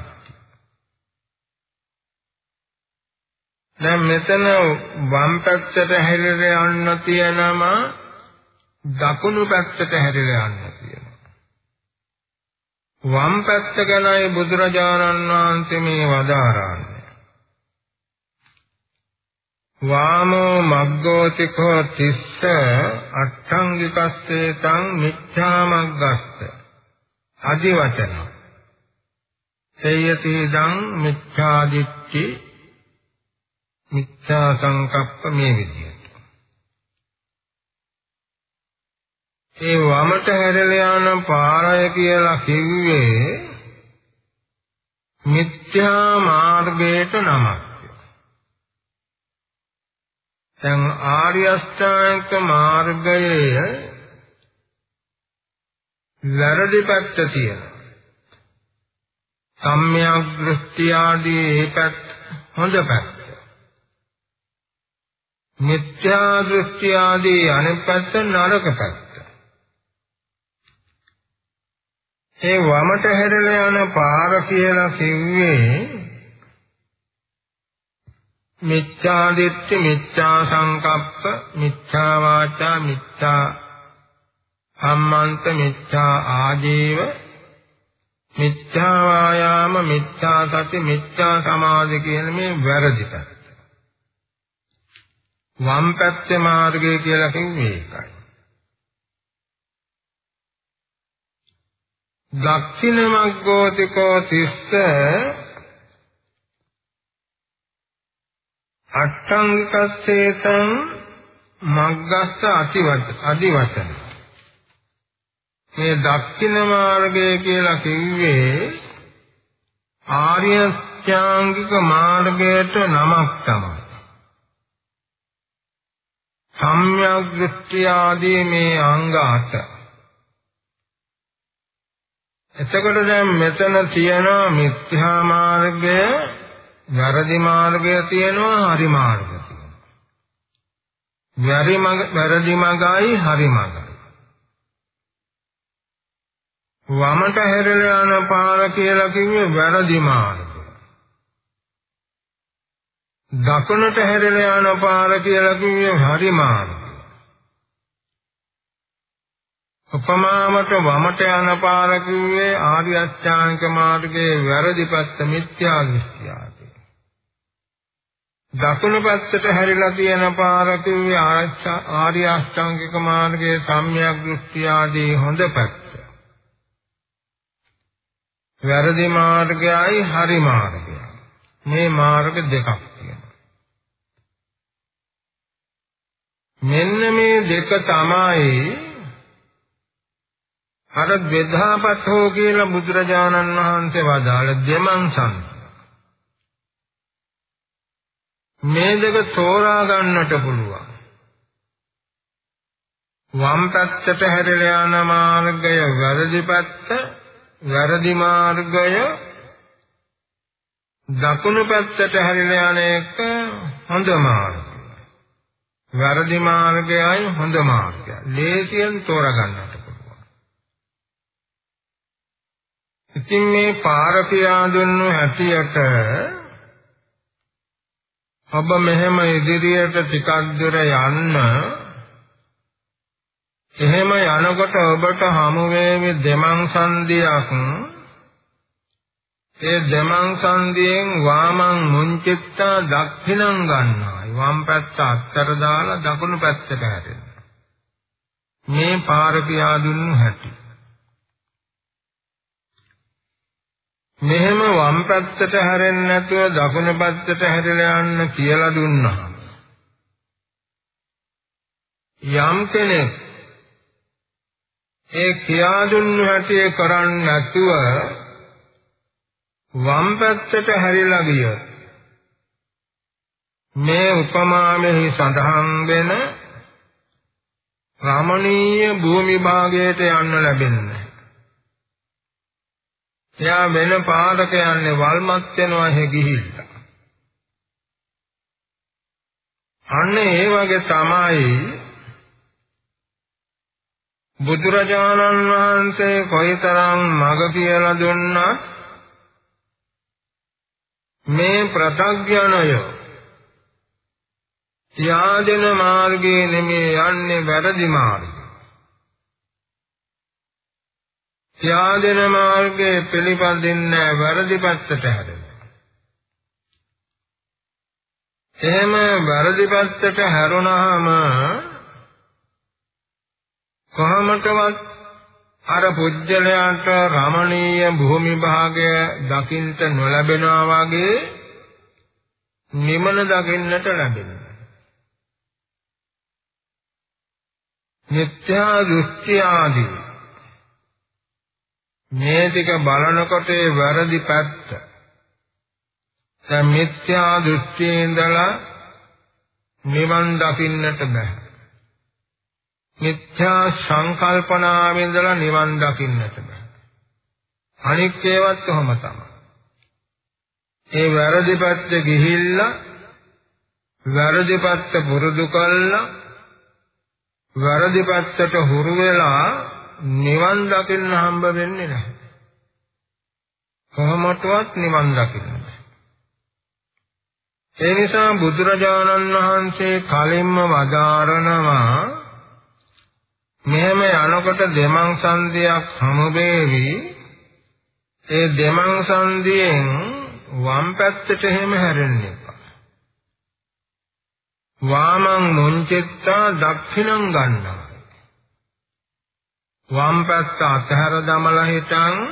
දැන් මෙතන වම් පැත්තට හැරිලා යන්න තියෙනම දකුණු පැත්තට හැරිලා යන්න තියෙනවා. වම් පැත්ත ගැනයි බුදුරජාණන් වහන්සේ මේ වදාරන්නේ. වාමෝ මග්ගෝතිකෝ තිස්ස අට්ඨංගිකස්සේ තං මිච්ඡා මග්ගස්ස আদি වචන සේයති දං මිච්ඡාදිත්‍ති මිච්ඡා සංකප්ප මේ විදිහට ඒ වමට හැරලා යන පාරය කියලා කිව්වේ මිත්‍යා මාර්ගයට නමක්. දැන් ආර්ය අෂ්ටාංග මාර්ගයේ වැරදි පැත්ත තියෙනවා. සම්‍යක් දෘෂ්ටි ආදී ඒ පැත්ත හොඳ පැත්ත. මිත්‍යා දෘෂ්ටි ආදී අනෙක් පැත්ත නරක පැත්ත. ඒ වමට හැරලා යන පාර කියලා කිව්වේ මිච්ඡා දිට්ඨි මිච්ඡා සංකප්ප මිච්ඡා වාචා මිච්ඡා සම්මන්ත මිච්ඡා ආජීව මිච්ඡා වායාම මිච්ඡා සති මිච්ඡා සමාධි කියන මේ වැරදි පැත්ත. වම් පැත්තේ මාර්ගය කියලා කිව්වේ ඒකයි. දක්ෂින මග්ගෝතිකෝ තිස්ස අට්ඨංගිකස්සේතං මග්ගස්ස අතිවත අදිවචන. මේ දක්ෂින මාර්ගය කියලා කිව්වේ ආර්ය ශ්‍රාංගික මාර්ගයට නමක් තමයි. සම්‍යක් දෘෂ්ටි ආදී මේ අංග අට. එතකොට දැන් මෙතන තියෙනවා මිත්‍යා මාර්ගය වැරදි මාර්ගය තියෙනවා හරි මාර්ගය තියෙනවා. වැරදි මඟ වැරදි මඟයි හරි මඟයි. වමට හැරලා යන පාර කියලා කිව්වේ වැරදි මාර්ගය. දකුණට හැරලා යන පාර කියලා කිව්වේ හරි මාර්ගය. උපමාවට වමට යන පාර කිව්වේ ආර්ය අෂ්ටාංග මාර්ගයේ වැරදි පැත්ත මිත්‍යා දෘෂ්ටියයි. දකුණු පැත්තට හැරිලා තියෙන පාර කිව්වේ ආර්ය අෂ්ටාංගික මාර්ගයේ සම්‍යක් දෘෂ්ටි ආදී හොඳ පැත්ත. වැරදි මාර්ගයයි හරි මාර්ගයයි. මේ මාර්ග දෙකක් තියෙනවා. මෙන්න මේ දෙක තමයි අර දෙධාපතෝ කියලා බුදුරජාණන් වහන්සේ වදාළ දෙමන්සන් මේ දෙක තෝරා ගන්නට පුළුවන්. වම් පැත්තට හැරිලා යන මාර්ගය වැරදි පැත්ත, වැරදි මාර්ගය දකුණු පැත්තට හැරිලා යන එක හොඳ මාර්ගය. වැරදි මාර්ගයයි හොඳ මාර්ගයයි. ලේසියෙන් තෝරගන්නට පුළුවන්. ඉතින් මේ පාර කියා දුන්නු හැටියට ඔබ මෙහෙම ඉදිරියට ටිකක් දුර යන්න එහෙම යනකොට ඔබට හමු වේවි දෙමං සන්ධියක්. ඒ දෙමං සන්ධියෙන් වාමං මුංචිත්තා දක්ඛිනං ගන්නවා වම් පැත්ත අත්තර දාලා දකුණු පැත්තට හැරෙනවා. මේ පාර පියා දුන්නු හැටි. මෙහෙම වම් පැත්තට හැරෙන්නේ නැතුව දකුණු පැත්තට හැරිලා යන්න කියලා දුන්නා යම් කෙනෙක් ඒ කියා දුන්නු හැටි කරන්නේ නැතුව වම් පැත්තට හැරිලා ගිය මේ උපමාවෙහි සඳහන් වෙන රමණීය භූමි භාගයට යන්න ලැබෙන්නේ. එයා වෙන පාරක යන්නේ වල්මත් වෙනවා එහෙ ගිහිල්ලා. අන්න ඒ වගේ තමයි බුදුරජාණන් වහන්සේ කොයිතරම් මඟ කියලා දුන්නත් මේ ප්‍රත්‍යඥය ත්‍යාදෙන මාර්ගයේ නෙමේ යන්නේ වැරදි මාර්ගය. ත්‍යාදෙන මාර්ගයේ පිළිපදින්නේ වැරදි පැත්තට හැරෙනවා. එහෙම වැරදි පැත්තට හැරුණාම කොහොමදවත් අර පුජ්‍යලයට රමණීය භූමි භාගය දකින්ට නොලැබෙනවා වගේ නිමන දකින්නට ලැබෙනවා. මිත්‍යා දෘෂ්ටි ආදී මේ ටික බලනකොට ඒ වැරදි පැත්ත දැන් මිත්‍යා දෘෂ්ටියේ ඉඳලා නිවන් දකින්නට බෑ මිත්‍යා සංකල්පනාවෙන් ඉඳලා නිවන් දකින්නට බෑ. අනික් ඒවත් කොහොම තමයි. ඒ වැරදි පැත්ත ගිහිල්ලා වැරදි පැත්ත පුරුදු කළා වැරදි පැත්තට හුරු වෙලා නිවන් දකින්න හම්බ වෙන්නේ නැහැ. කොහොමටවත් නිවන් දකින්න ඒ නිසා බුදුරජාණන් වහන්සේ කලින්ම වදාරනවා මෙහෙම යනකොට දෙමං සංදියක් හමුබේවි ඒ දෙමං සංදියෙන් වම් පැත්තට එහෙම හැරෙන්න එපා. වාමං මුංචිත්තා දක්ෂිණං ගන්නවා වම් පැත්ත අතහැර දමලා හිටන්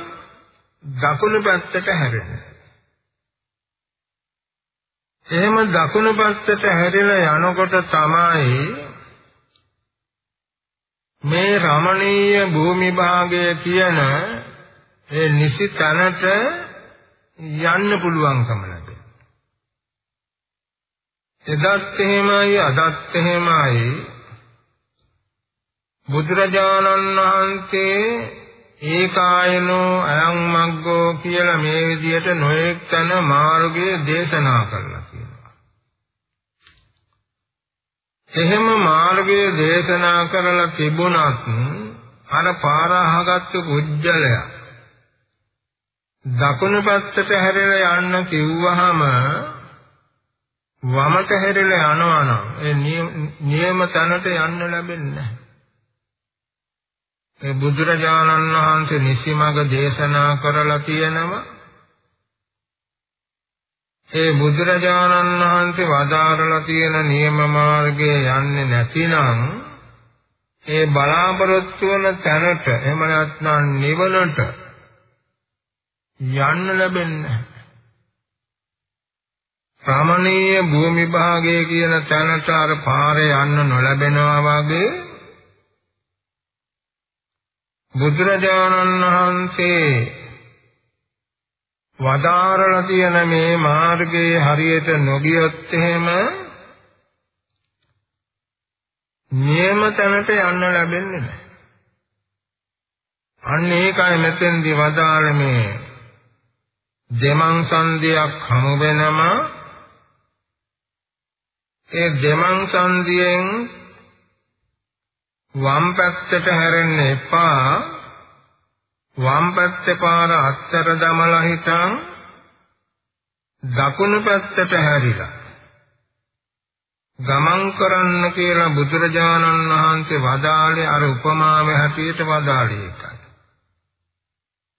දකුණු පැත්තට හැරෙන්න එහෙම දකුණු පැත්තට හැරිලා යනකොට තමයි මේ රමණීය භූමි භාගය කියන ඒ නිසි තැනට යන්න පුළුවන්කම ලැබෙනවා. එදත් එහෙමයි අදත් එහෙමයි බුදුරජාණන් වහන්සේ ඒකායනෝ අයං මග්ගෝ කියලා මේ විදිහට නොඑක් තැන මාර්ගය දේශනා කළා. එහෙම මාර්ගයේ දේශනා කරලා තිබුණත් අර පාර අහගත්තු පුජ්‍යලයා දකුණු පැත්තට හැරිලා යන්න කිව්වහම වමට හැරිලා යනවා නම් ඒ නියම තැනට යන්න ලැබෙන්නේ නැහැ. ඒ බුදුරජාණන් වහන්සේ නිසිමඟ දේශනා කරලා තියෙනවා. ඒ බුදුරජාණන් වහන්සේ වදාරලා තියෙන නියම මාර්ගයේ යන්නේ නැතිනම් ඒ බලාපොරොත්තු වන තැනට එහෙම නැත්නම් නිවනට යන්න ලැබෙන්නේ රාමණීය භූමි භාගයේ කියන තැනට අර පාරේ යන්න නොලැබෙනවා වගේ බුදුරජාණන් වහන්සේ වදාරලා තියෙන මේ මාර්ගයේ හරියට නොගියොත් එහෙම නියම තැනට යන්න ලැබෙන්නේ නැහැ. අන්න ඒකයි මෙතෙන්දි වදාළ මේ දෙමං සංදියක් හමු වෙනම ඒ දෙමං සංදියෙන් වම් පැත්තට හැරෙන්න එපා වම් පැත්තේ පාර අත්තර දමලා හිටන් දකුණු පැත්තට හැරිලා ගමන් කරන්න කියලා බුදුරජාණන් වහන්සේ වදාළේ අර උපමාවේ හැටියට වදාළේ ඒකයි.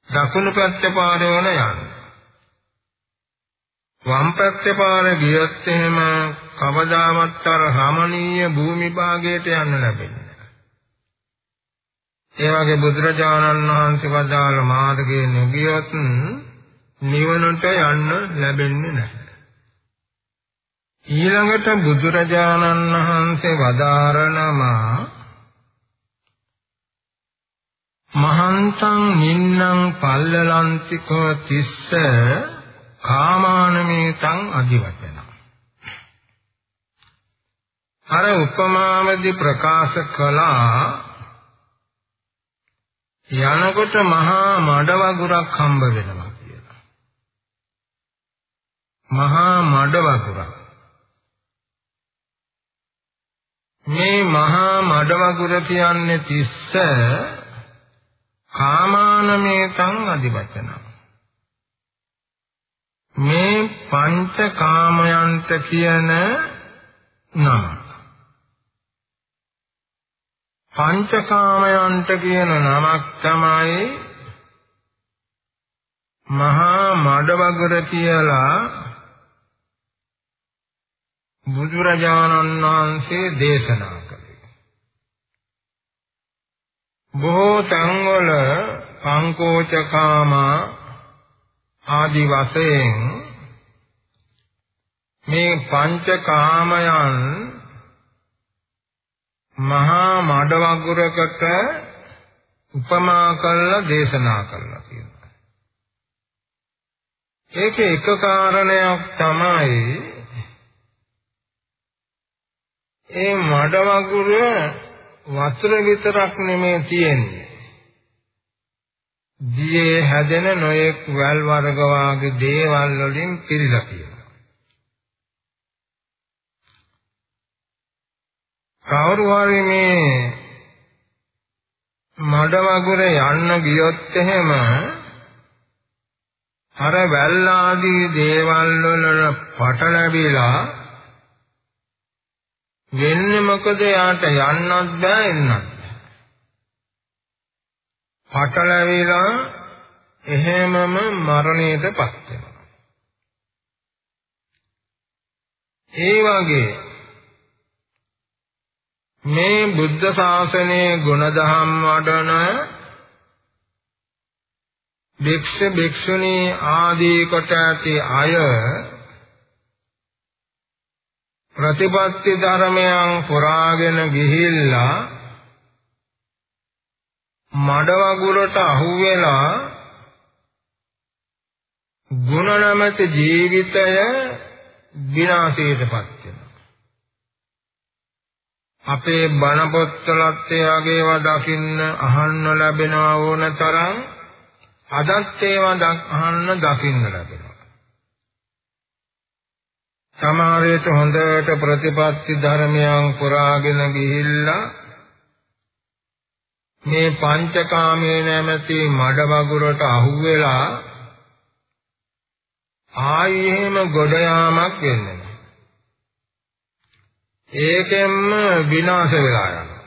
දකුණු පැත්තේ පාරේ වල යන්න. වම් පැත්තේ පාරේ ගියොත් එහෙම කවදාවත් අර රමණීය භූමි භාගයට යන්න ලැබෙන්නේ නැහැ. ඒ වගේ බුදුරජාණන් වහන්සේ වදාළ මාර්ගයේ නොගියොත් නිවනට යන්න ලැබෙන්නේ නැහැ. ඊළඟට බුදුරජාණන් වහන්සේ වදාරනවා මහන්තං නින්නං පල්ලලන්තිකෝ තිස්ස කාමානමේතං අධිවචන අර උපමාවදී ප්‍රකාශ කළා යනකොට මහා මඩ වගුරක් හම්බ වෙනවා කියලා. මහා මඩ වගුරක් මේ මහා මඩවගුර කියන්නේ තිස්ස කාමානමේතං අධිවචන. මේ පංච කාමයන්ට කියන නම. පංච කාමයන්ට කියන නමක් තමයි මහා මඩවගුර කියලා බුදුරජාණන් වහන්සේ දේශනා කළේ. බොහෝ තන්වල පංකෝචකාම ආදි වශයෙන් මේ පංචකාමයන් මහා මඩ වගුරකට උපමා කරලා දේශනා කළා කියනවා. ඒකේ එක කාරණයක් තමයි ඒ මඩ වගුර වතුර විතරක් නෙමේ තියෙන්නේ. දියේ හැදෙන නොයෙක් වැල් වර්ග වාගේ දේවල් වලින් පිරීලා තියෙනවා. කවුරු හරි මේ මඩ වගුර යන්න ගියොත් එහෙම අර වැල් ආදී දේවල් වල පට ලැබිලා වෙන්නේ මොකද? යාට යන්නත් බෑ එන්නත් පටලැවිලා එහෙමම මරණයටපත් වෙනවා. ඒ වගේ මේ බුද්ධ ශාසනයේ ගුණධම් වඩන භික්ෂ භික්ෂුණී ආදී කොට ඇති අය ප්‍රතිපත්ති ධර්මයන් පුරාගෙන ගිහිල්ලා මඩ වගුරට අහු වෙලා ගුණ නැමැති ජීවිතය විනාශයටපත් වෙනවා. අපේ බණ පොත්වලත් ඒ වගේවා දකින්න අහන්න ලැබෙනවා ඕන තරම් අදත් ඒවා අහන්න දකින්න ලැබෙනවා. සමහරවිට හොඳට ප්‍රතිපත්ති ධර්මයන් පුරාගෙන ගිහිල්ලා මේ පංචකාමයේ නැමැති මඩ වගුරට අහුවෙලා ආයි එහෙම ගොඩ යාමක් වෙන්නේ නැහැ. ඒකෙන්ම විනාශ වෙලා යනවා.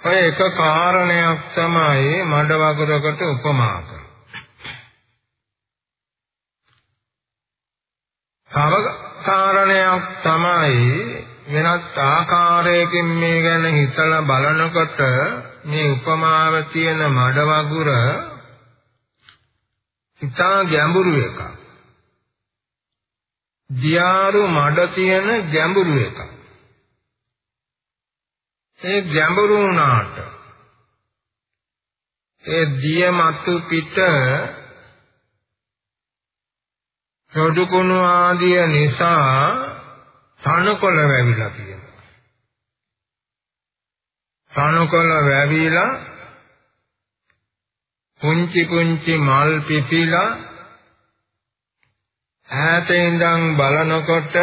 ඔය එක කාරණයක් තමයි මඩ වගුරකට උපමා කරන්නේ. තව කාරණයක් තමයි වෙනත් ආකාරයකින් මේ ගැන හිතලා බලනකොට මේ උපමාව තියෙන මඩ වගුර ඉතා ගැඹුරු එකක්. දියාරු මඩ තියෙන ගැඹුරු එකක්. ඒ ගැඹුරු වුණාට ඒ දිය මතු පිට රොඩුකුණු ආදිය නිසා තනකොළ වැවිලා තියෙනවා. තනකොළ වැවිලා පුංචි පුංචි මල් පිපිලා ඈත ඉඳන් බලනකොට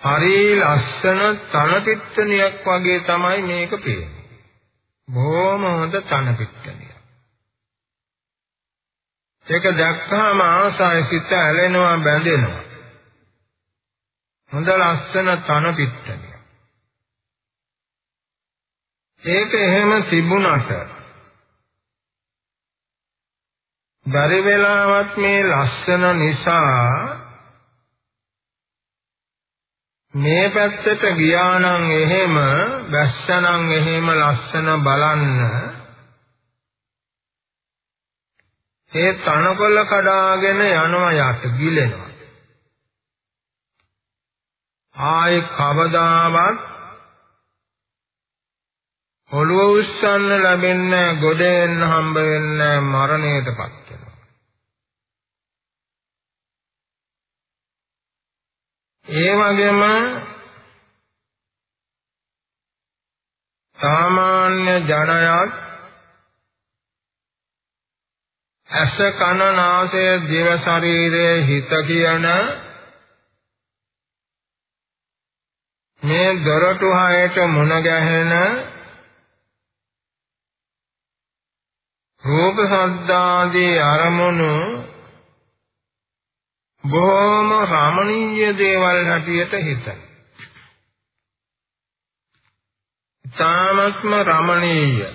හරි ලස්සන තන පිට්ටනියක් වගේ තමයි මේක පේන්නේ. බොහොම හොඳ තන පිට්ටනියක්. ඒක දැක්කම ආසය සිත ඇලෙනවා බැඳෙනවා. හොඳ ලස්සන තන පිට්ටනිය. ඒක එහෙම තිබුණට බැරි වෙලාවත් මේ ලස්සන නිසා මේ පැත්තට ගියා නම් එහෙම වැස්සනම් එහෙම ලස්සන බලන්න. ඒ තනකොළ කඩාගෙන යනවා යට ගිලෙනවා. ආයි කවදාවත් ඔළුව උස්සන්න ලැබෙන්නේ ගොඩෙන් හම්බ වෙන්නේ මරණයටපත් වෙනවා. ඒ වගේම සාමාන්‍ය ජනයාත් ඇස කන නාසය දිව ශරීරය හිත කියන මේ දොරටු හයට මුණ ගැහෙන රූප ශබ්දාදී අරමුණු බොහොම රමණීය දේවල් හැටියට හිතන. තාමත්ම රමණීය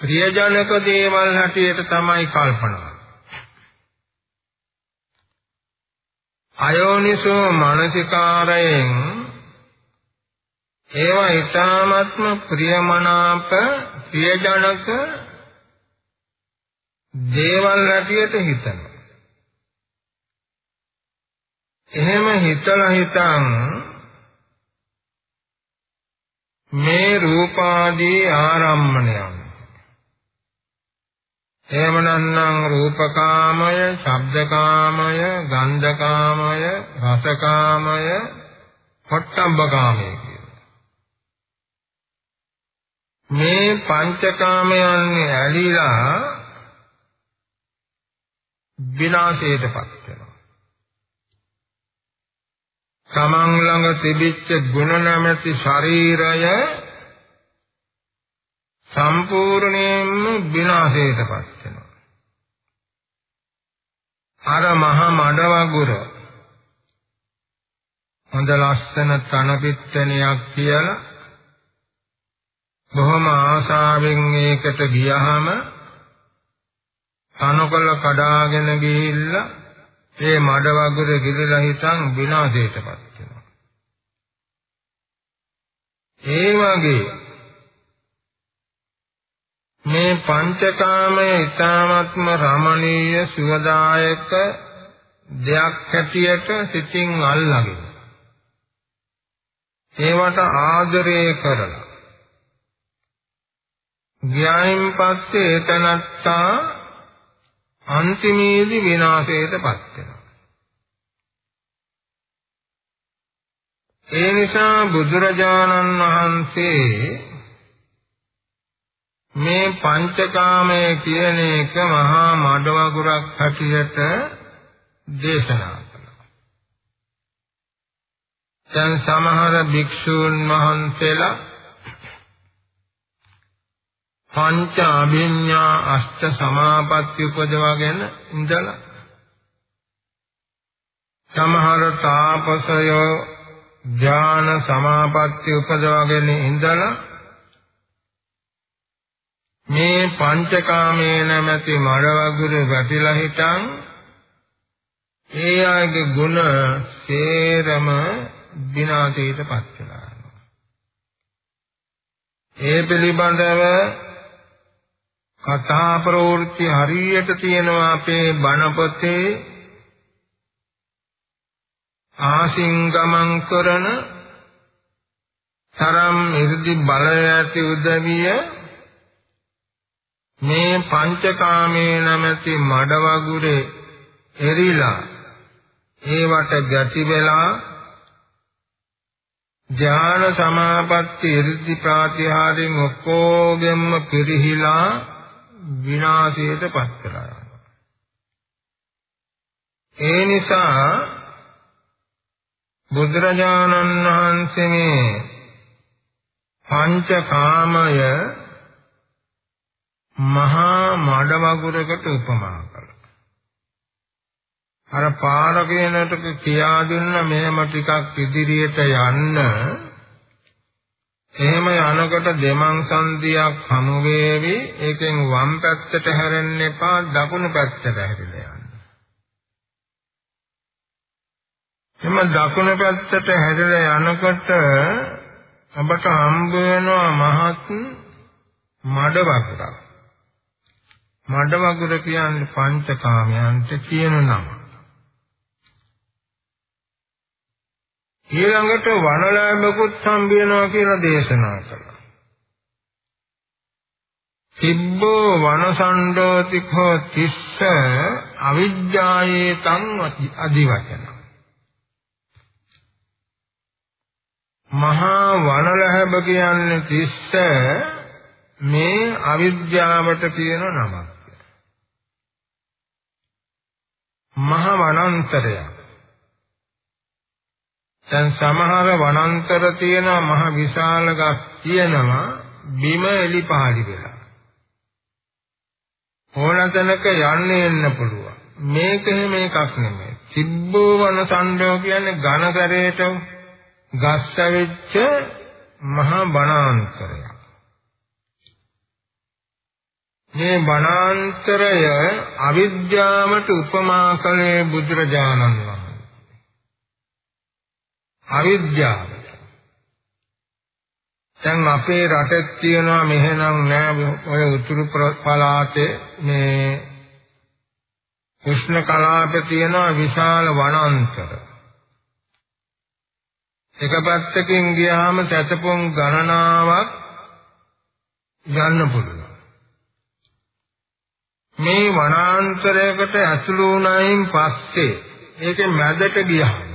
ප්‍රියජනක දේවල් හැටියට තමයි කල්පනා අයෝනිසෝ මානසිකාරයෙන් ඒවා ඊ타ත්ම ප්‍රියමනාප ප්‍රියජනක දේවල් රැටියට හිතනවා. එහෙම හිතලා හිතන් මේ රූපාදී ආරම්මණයන් එහෙමනම් රූපකාමය, ශබ්දකාමය, ගන්ධකාමය, රසකාමය, පොට්ටම්බකාමය මේ පංචකාමයන් ඇලිලා විනාශයටපත් වෙනවා. තමන් ළඟ තිබිච්ච ගුණ නැමැති ශරීරය සම්පූර්ණයෙන්ම විනාශයටපත් වෙනවා. අර මහ මඩ වගුර හොඳ ලස්සන තන පිට්ටනියක් කියලා බොහොම ආසාවෙන් ඒකට ගියහම තනකොළ කඩාගෙන ගිහිල්ලා ඒ මඩ වගුර ගිලිලා හිටන් විනාශයටපත් වෙනවා. ඒ වගේ මේ පංචකාමයේ ඊ타ත්ම රමණීය සුවදායක දෙයක් හැටියට සිතින් අල්ලාගෙන ඒවට ආදරය කරලා ගියායින් පස්සේ එතනත්තා අන්තිමේදී විනාශයටපත් වෙනවා ඒ නිසා බුදුරජාණන් වහන්සේ මේ පංචකාමය කියන එක මහා මඩ වගුරක් හැටියට දේශනා කළා. දැන් සමහර භික්ෂූන් වහන්සේලා පංච අභිඤ්ඤා අෂ්ට සමාපatti උපදවාගෙන ඉඳලා සමහර තාපසයෝ ඥාන සමාපatti උපදවාගෙන ඉඳලා මේ පංචකාමයේ නැමැති මඩවගුර වැටිලා හිටන් ඒ ආගේ ගුණ සේරම විනාශයටපත් වෙනවා. ඒ පිළිබඳව කතා ප්‍රවෘත්ති හරියට තියෙනවා අපේ බණ පොතේ ආසින් ගමන් කරන තරම් 이르දි බලය ඇති උදවිය මේ පංචකාමයේ නැමැති මඩ වගුරේ එරිලා ඒවට ගැටි වෙලා ඥාන සමාපatti ඉර්ධි ප්‍රාතිහාරයෙන් ඔක්කොගෙම පිරිහිලා විනාශයටපත් කරලා ඒ නිසා බුදුරජාණන් වහන්සේ මේ පංචකාමය මහා මඩ වගුරකට උපමා කළා. අර පාර කියනට කියා දුන්න මෙහෙම ටිකක් ඉදිරියට යන්න එහෙම යනකොට දෙමං සංදියක් හමු වේවි ඒකෙන් වම් පැත්තට හැරෙන්න එපා දකුණු පැත්තට හැරිලා යන්න. එම දකුණු පැත්තට හැරිලා යනකොට අපට හම්බ වෙනවා මහත් මඩ වගුරක්. මඩ වගුර කියන්නේ පංචකාමයන්ට කියන නම. ඊළඟට වනලැබකුත් හම්බ වෙනවා කියලා දේශනා කළා. තිබ්බෝ වනසණ්ඩෝතිකෝ තිස්ස අවිජ්ජායේ තං අදිවචන. මහා වනලැබ කියන්නේ තිස්ස මේ අවිද්‍යාවට කියන නමක්. මහ වනාන්තරයක් දැන් සමහර වනාන්තර තියෙනවා මහ විශාල ගස් තියෙනවා බිම එලි පහළි වෙලා. ඕනතනක යන්නේ එන්න පුළුවන්. මේක එහෙම එකක් නෙමෙයි. සිබ්බෝ වන සණ්ඩෝ කියන්නේ ඝන කරේට ගස් ඇවිච්ච මහ වනාන්තරයක්. මේ වනාන්තරය අවිද්‍යාවට උපමා කළේ බුදුරජාණන් වහන්සේ. අවිද්‍යාව. දැන් අපේ රටේ තියෙනවා මෙහෙනම් නෑ ඔය උතුරු පළාතේ මේ උෂ්ණ කලාපේ තියෙනවා විශාල වනාන්තර. එක පැත්තකින් ගියාම සැතපොන් ගණනාවක් යන්න පුළුවන්. මේ වනාන්තරයකට ඇසළු වුණයින් පස්සේ ඒකේ මැදට ගියා.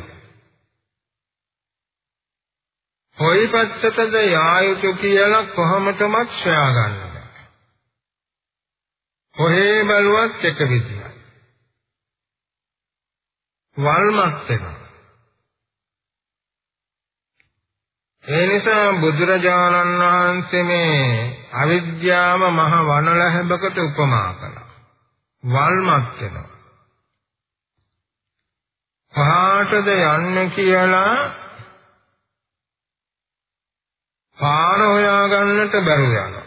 කොයි පැත්තටද යා යුතු කියලා කොහොමදමත් සොයා ගන්න බෑ. කොහේ බලුවත් එක විදිහයි. වල්මත් වෙනවා. ඒ නිසා බුදුරජාණන් වහන්සේ මේ අවිද්‍යාව මහ වනලැහැබකට උපමා කළා. වල්මත් වෙනවා. පහාටද යන්න කියලා පාර හොයාගන්නට බැරුව යනවා.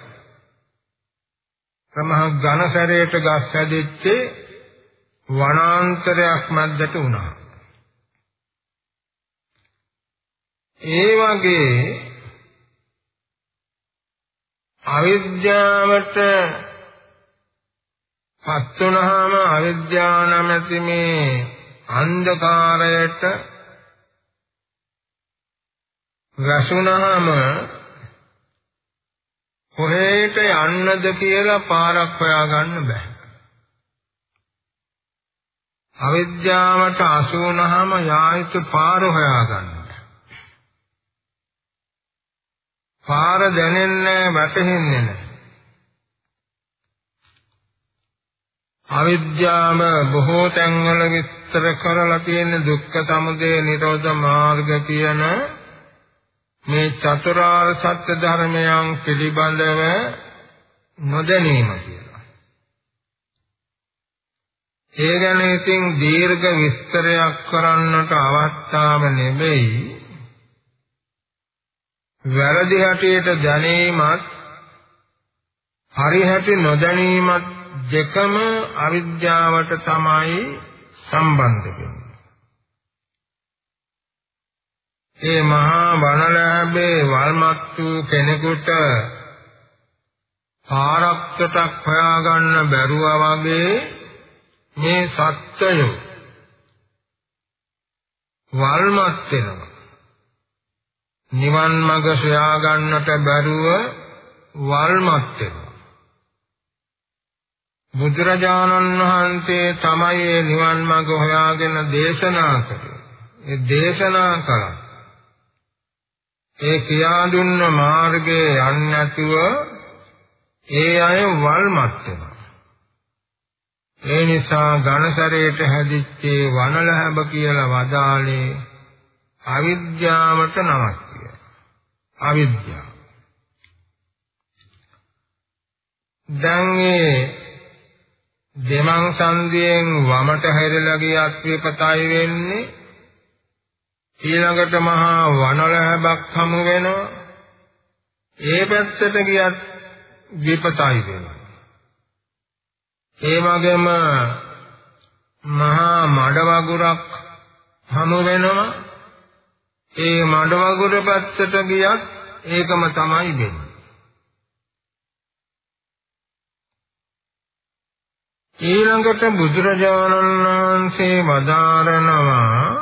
ප්‍රමහ ඝන සැරේට ගස් හැදෙච්චේ වනාන්තරයක් මැද්දට වුණා. ඒ වගේ අවිද්‍යාවට පත් වුණාම අවිද්‍යාව නැමැති මේ අන්ධකාරයට රසුණාම කොහෙට යන්නද කියලා පාරක් හොයාගන්න බෑ. අවිද්‍යාවට අසු වුණාම යායුතු පාර හොයාගන්න. පාර දැනෙන්නේ වැටහෙන්නේ නැහැ. අවිද්‍යාව බොහෝ තැන්වල විස්තර කරලා තියෙන දුක්ඛ සමුදය නිරෝධ මාර්ග කියන මේ චතුරාර්ය සත්‍ය ධර්මයන් පිළිබඳව නොදැනීම කියලා. ඒ ගැන ඉතින් දීර්ඝ විස්තරයක් කරන්නට අවස්ථාව නෙවෙයි. වැරදි හැටියට දැනීමත් හරි හැටි නොදැනීමත් දෙකම අවිද්‍යාවට තමයි සම්බන්ධ වෙන්නේ. ඒ මහා වනලැබේ වල්මත් වූ කෙනෙකුට පාරක්කටක් හොයාගන්න බැරුවා වගේ මේ සත්‍යය වල්මත් වෙනවා. නිවන් මඟ සොයා ගන්නට බැරුව වල්මත් වෙනවා. බුදුරජාණන් වහන්සේ තමයි මේ නිවන් මඟ හොයාගෙන දේශනා කළේ. ඒ දේශනා කළා. ඒ කියා දුන්න මාර්ගයේ යන්නේ නැතුව ඒ අය වල්මත් වෙනවා. ඒ නිසා ඝනසරයට හැදිච්චේ වනලහඹ කියලා වදාලේ අවිද්‍යාවට නමක් කියලා. අවිද්‍යාව. දැන් මේ දෙමං සංදියෙන් වමට හැරිලා ගියත් විපතයි වෙන්නේ ඊළඟට මහා වනලැබක් හමු වෙනවා ඒ පැත්තට ගියත් විපතයි වෙනවා. ඒ වගේම මහා මඩ වගුරක් හමු වෙනවා. ඒ මඩ වගුර පැත්තට ගියත් ඒකම තමයි වෙන්නේ. ඊළඟට බුදුරජාණන් වහන්සේ වදාරනවා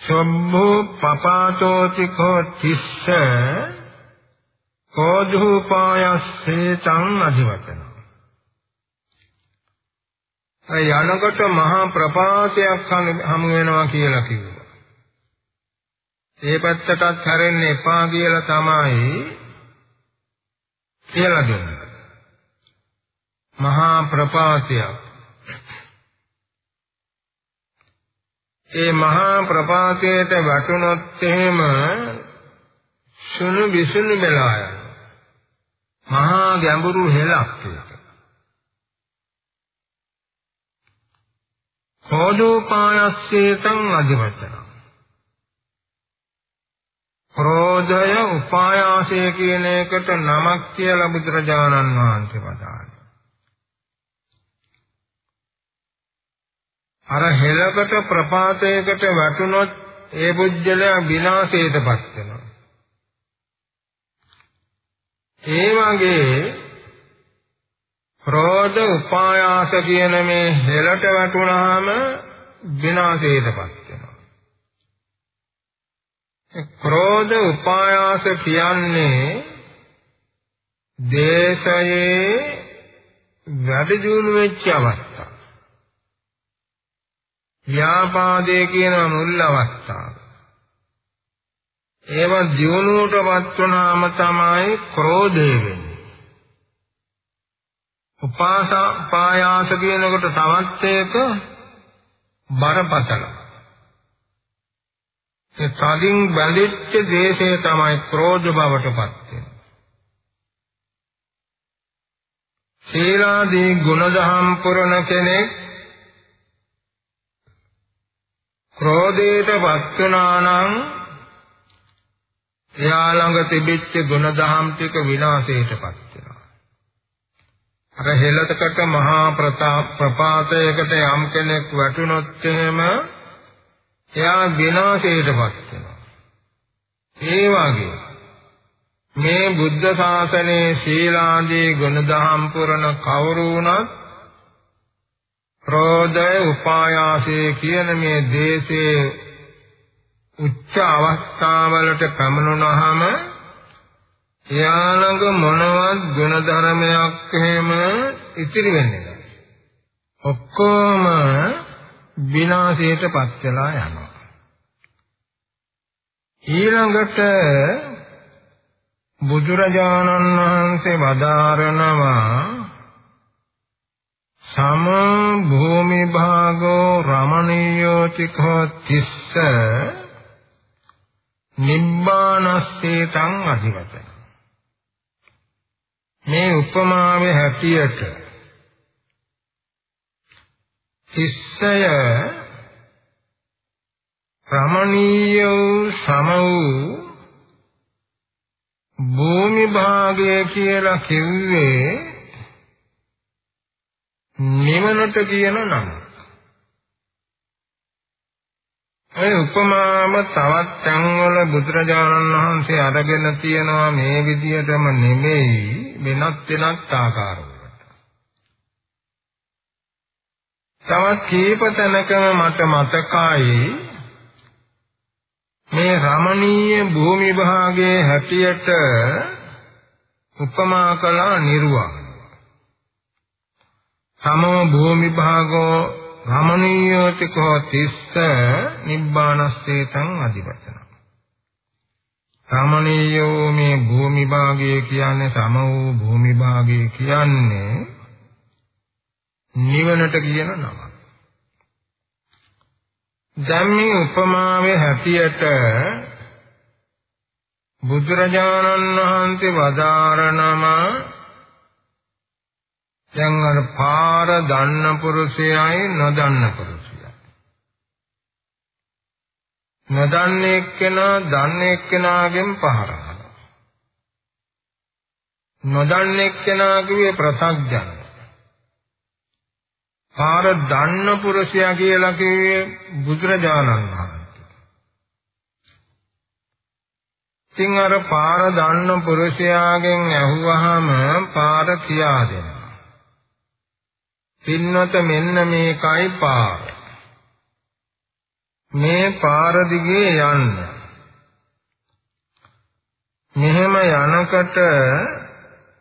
සම්භෝ පපාතෝති කෝ තිස්ස කෝධූපායස්සේ තං අධිවචන අය යනකොට මහා ප්‍රපාතයක් හමු වෙනවා කියලා කිව්වා. ඒ පැත්තටත් හැරෙන්න එපා කියලා තමයි කියලා දුන්නා. මහා ප්‍රපාතයක් ඒ මහා ප්‍රපාතයට වැටුනොත් එහෙම සුණු විසුණු වෙලා යන මහා ගැඹුරු හෙලක් ඒක. කෝධෝපායස්සේතං අධිවචන. ක්‍රෝධය උපායාසය කියන එකට නමක් කියලා බුදුරජාණන් වහන්සේ වදාළා. අර හෙලකට ප්‍රපාතයකට වැටුනොත් ඒ බුද්ධලයා විනාශයටපත් වෙනවා. ඒ වගේ ක්‍රෝධ උපායාස කියන මේ හෙලට වැටුනහම විනාශයටපත් වෙනවා. ක්‍රෝධ උපායාස කියන්නේ දේශයේ වැඩි දියුණු වෙච්ච අවස්ථාව. ව්‍යාපාදයේ කියන මුල් අවස්ථාව. ඒව දියුණුවටපත් වුණාම තමයි ක්‍රෝධය වෙන්නේ. උපාස පායාස කියනකොට තවත් එක බරපතල. ඒ තදින් බැඳිච්ච දේශය තමයි ක්‍රෝධ බවටපත් වෙන්නේ. සීලාදී ගුණධම් පුරණ කෙනෙක් ක්‍රෝධයට පත් වුණා නම් එයා ළඟ තිබිච්ච ගුණධම් ටික විනාශයටපත් වෙනවා. අර හෙළතකට මහා ප්‍රපාතයකට යම් කෙනෙක් වැටුනොත් එහෙම එයා විනාශයටපත් වෙනවා. ඒ වගේ මේ බුද්ධ ශාසනයේ ශීලාදී ගුණධම් පුරන කවුරු වුණත් ක්‍රෝධය උපායාසය කියන මේ දේශයේ උච්ච අවස්ථාවලට පැමුණුනහම යාළඟ මොනවත් ගුණධර්මයක් එහෙම ඉතිරි වෙන්නේ නැහැ. ඔක්කොම විනාශයටපත් වෙලා යනවා. ඊළඟට බුදුරජාණන් වහන්සේ වදාරනවා සම භූමි භාගෝ රමණීයෝ තිකෝ තිස්ස නිබ්බානස්සේ තං අධිවචන මේ උපමාවේ හැටියට තිස්සය රමණීය සම වූ භූමි භාගය කියලා කිව්වේ නිවනට කියන නම. ඒ උපමාම තවත් තැන්වල බුදුරජාණන් වහන්සේ අරගෙන තියෙනවා මේ විදියටම නෙමෙයි වෙනත් වෙනත් ආකාරවලට. තවත් කීප තැනකම මට මතකයි මේ රමණීය භූමි භාගයේ හැටියට උපමා කළා නිර්වාණ සමෝ භූමි භාගෝ රමණීයෝති කෝ තිස්ස නිබ්බානස්සේතං අධිවචන. රමණීයෝ මේ භූමි භාගය කියන්නේ සම වූ භූමි භාගය කියන්නේ නිවනට කියන නම දැන් මේ උපමාවේ හැටියට බුදුරජාණන් වහන්සේ වදාරනම දැන් අර පාර දන්න පුරුෂයයි නොදන්න පුරුෂයයි නොදන්නේ එක්කෙනා දන්නේ එක්කෙනාගෙන් පහර නොදන්නේ එක්කෙනා කිව්වේ ප්‍රසග්ජන පාර දන්න පුරුෂයා කියලා කිව්වේ බුදුරජාණන් වහන්සේ. ඉතින් අර පාර දන්න පුරුෂයාගෙන් ඇහුවහම පාර කියා දෙනවා. පින්නත මෙන්න මේකයි පාර. මේ පාර දිගේ යන්න. මෙහෙම යනකොට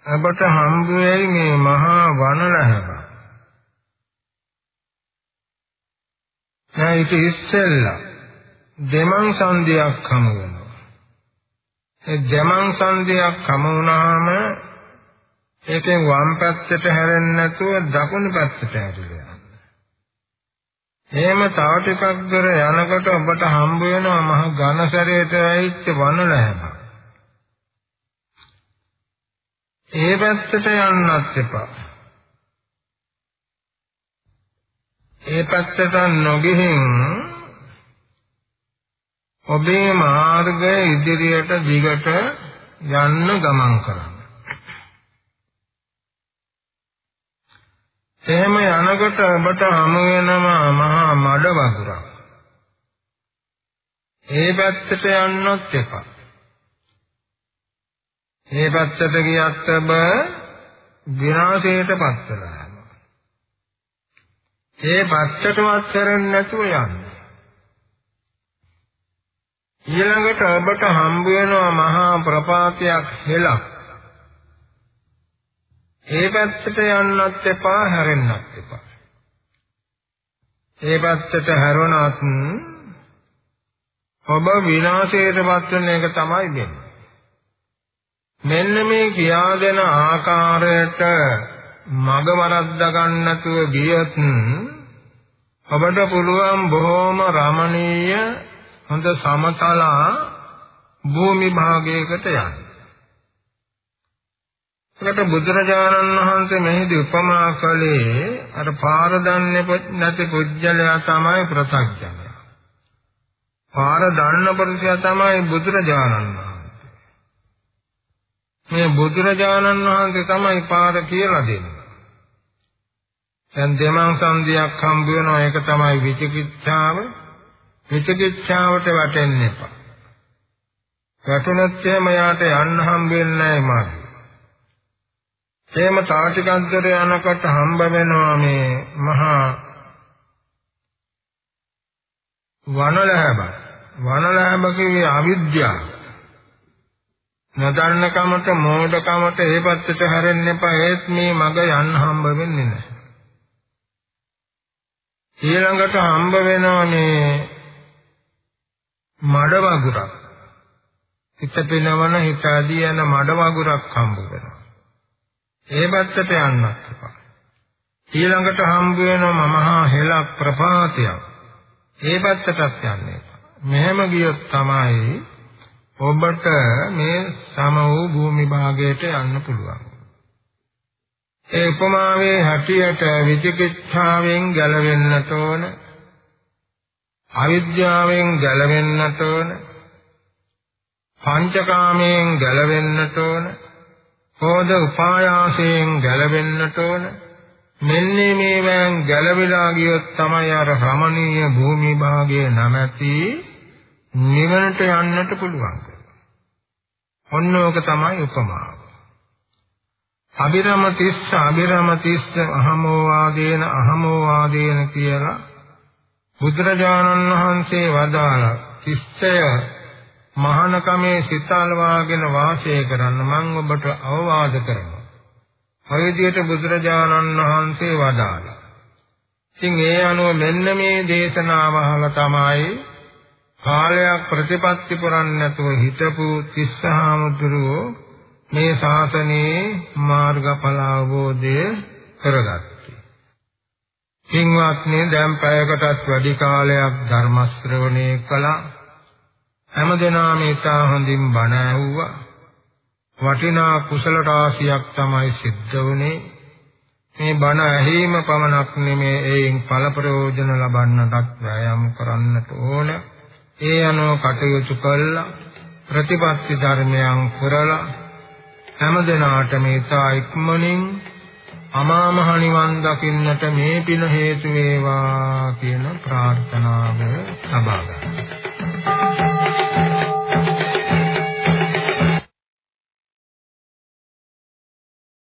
අපට හම්බ වෙයි මේ මහා වනලහබ. දැන් ඊට ඉස්සෙල්ලා දෙමං සංදියක් හමු වෙනවා. ඒ දෙමං සංදියක් හමු වුණාම ඒකෙන් වම් පැත්තට හැරෙන්නේ නැතුව දකුණු පැත්තට හැරිලා යන්න. එහෙම තව ටිකක් දුර යනකොට ඔබට හම්බ වෙනවා මහ ඝනසරයට ඇවිත් වන ලැබ. ඒ පැත්තට යන්නත් එපා. ඒ පැත්තට නොගිහින් ඔබේ මාර්ගය ඉදිරියට දිගට යන්න ගමන් කරන්න. එහෙම යනකොට ඔබට හමු වෙනවා මහා මඩ වගුරක්. ඒ පැත්තට යන්නත් එපා. ඒ පැත්තට ගියත් ඔබ විනාශයටපත් වෙනවා. ඒ පැත්තටවත් කරන්නේ නැතුව යන්න. ඊළඟට ඔබට හම්බ වෙනවා මහා ප්‍රපාතයක් හෙලක්. ඒ පැත්තට යන්නත් එපා හැරෙන්නත් එපා. ඒ පැත්තට හැරුණත් ඔබ විනාශයටපත් වෙන එක තමයි වෙන්නේ. මෙන්න මේ කියා දෙන ආකාරයට මග වරද්ද ගන්නතුව ගියත් ඔබට පුළුවන් බොහොම රමණීය හොඳ සමතල භූමි භාගයකට යන්න. ඒකට බුදුරජාණන් වහන්සේ මෙහිදී උපමා කළේ අර පාර දන්නේ නැති පුජ්‍යලයා තමයි ප්‍රත්‍යඥය. පාර දන්න පුරුෂයා තමයි බුදුරජාණන් වහන්සේ. මේ බුදුරජාණන් වහන්සේ තමයි පාර කියලා දෙන්නේ. දැන් දෙමං සංදියක් හම්බ වෙනවා ඒක තමයි විචිකිච්ඡාව. විචිකිච්ඡාවට වැටෙන්න එපා. වැටුණොත් එහෙම යාට යන්න හම්බ වෙන්නේ නැහැ මාර්ගය. එහෙම තාටිකන්තර යනකොට හම්බ වෙනවා මේ මහා වනලහබ. වනලහබ කියේ අවිද්‍යාව. නදන්නකමට මෝඩකමට ඒ පැත්තට හැරෙන්න එපා ඒත් මේ මග යන්න හම්බ වෙන්නේ නැහැ. ඊළඟට හම්බ වෙනවා මේ මඩ වගුරක්. හිත පිනවන හිත ආදී යන මඩ වගුරක් හම්බ වෙනවා. ඒ පැත්තට යන්නත් එපා. ඊළඟට හම්බ වෙනවා මහා හෙලක් ප්‍රපාතයක්. ඒ පැත්තටත් යන්න එපා. මෙහෙම ගියොත් තමයි ඔබට මේ සම වූ භූමි භාගයට යන්න පුළුවන්. ඒ උපමාවේ හැටියට විචිකිච්ඡාවෙන් ගැලවෙන්නට ඕන අවිද්‍යාවෙන් ගැලවෙන්නට ඕන පංචකාමයෙන් ගැලවෙන්නට ඕන හෝද උපායාසයෙන් ගැලවෙන්නට ඕන මෙන්න මේවෙන් ගැලවිලා ගියොත් තමයි අර රමණීය භූමි භාගයේ නැමැති නිවනට යන්නට පුළුවන්. ඔන්න ඕක තමයි උපමාව. අබිරම තිස්ස අබිරම තිස්ස අහමෝ වාදේන අහමෝ වාදේන කියලා බුදුරජාණන් වහන්සේ වදාළ තිස්සය මහානකමේ සිතාල වාගෙන වාසය කරන්න මම ඔබට අවවාද කරනවා. ඔය විදිහට බුදුරජාණන් වහන්සේ වදාළා. ඉතින් ඒ අනුව මෙන්න මේ දේශනාව අහලා තමයි කාලයක් ප්‍රතිපත්ති පුරන්නේ නැතුව හිටපු තිස්සහාමුදුරුවෝ මේ ශාසනයේ මාර්ගඵල අවබෝධය කරගත්තේ. පින්වත්නි දැන් පැයකටත් වැඩි කාලයක් ධර්ම ශ්‍රවණය කළා. හැමදෙනාම ඊටා හොඳින් බණ ඇහුවා. වටිනා කුසල රාශියක් තමයි සිද්ධ වුනේ. මේ බණ ඇහිම පමණක් නෙමේ ඒයින් ඵල ප්‍රයෝජන ලබන්නටත් වෑයම් කරන්නට ඕන. ඒ අනුව කටයුතු කළා ප්‍රතිපත්ති ධර්මයන් පුරලා හැමදෙනාට මේ තා ඉක්මනින් අමා මහ නිවන් දකින්නට මේ පින හේතු වේවා කියන ප්‍රාර්ථනාව ලබා ගන්නවා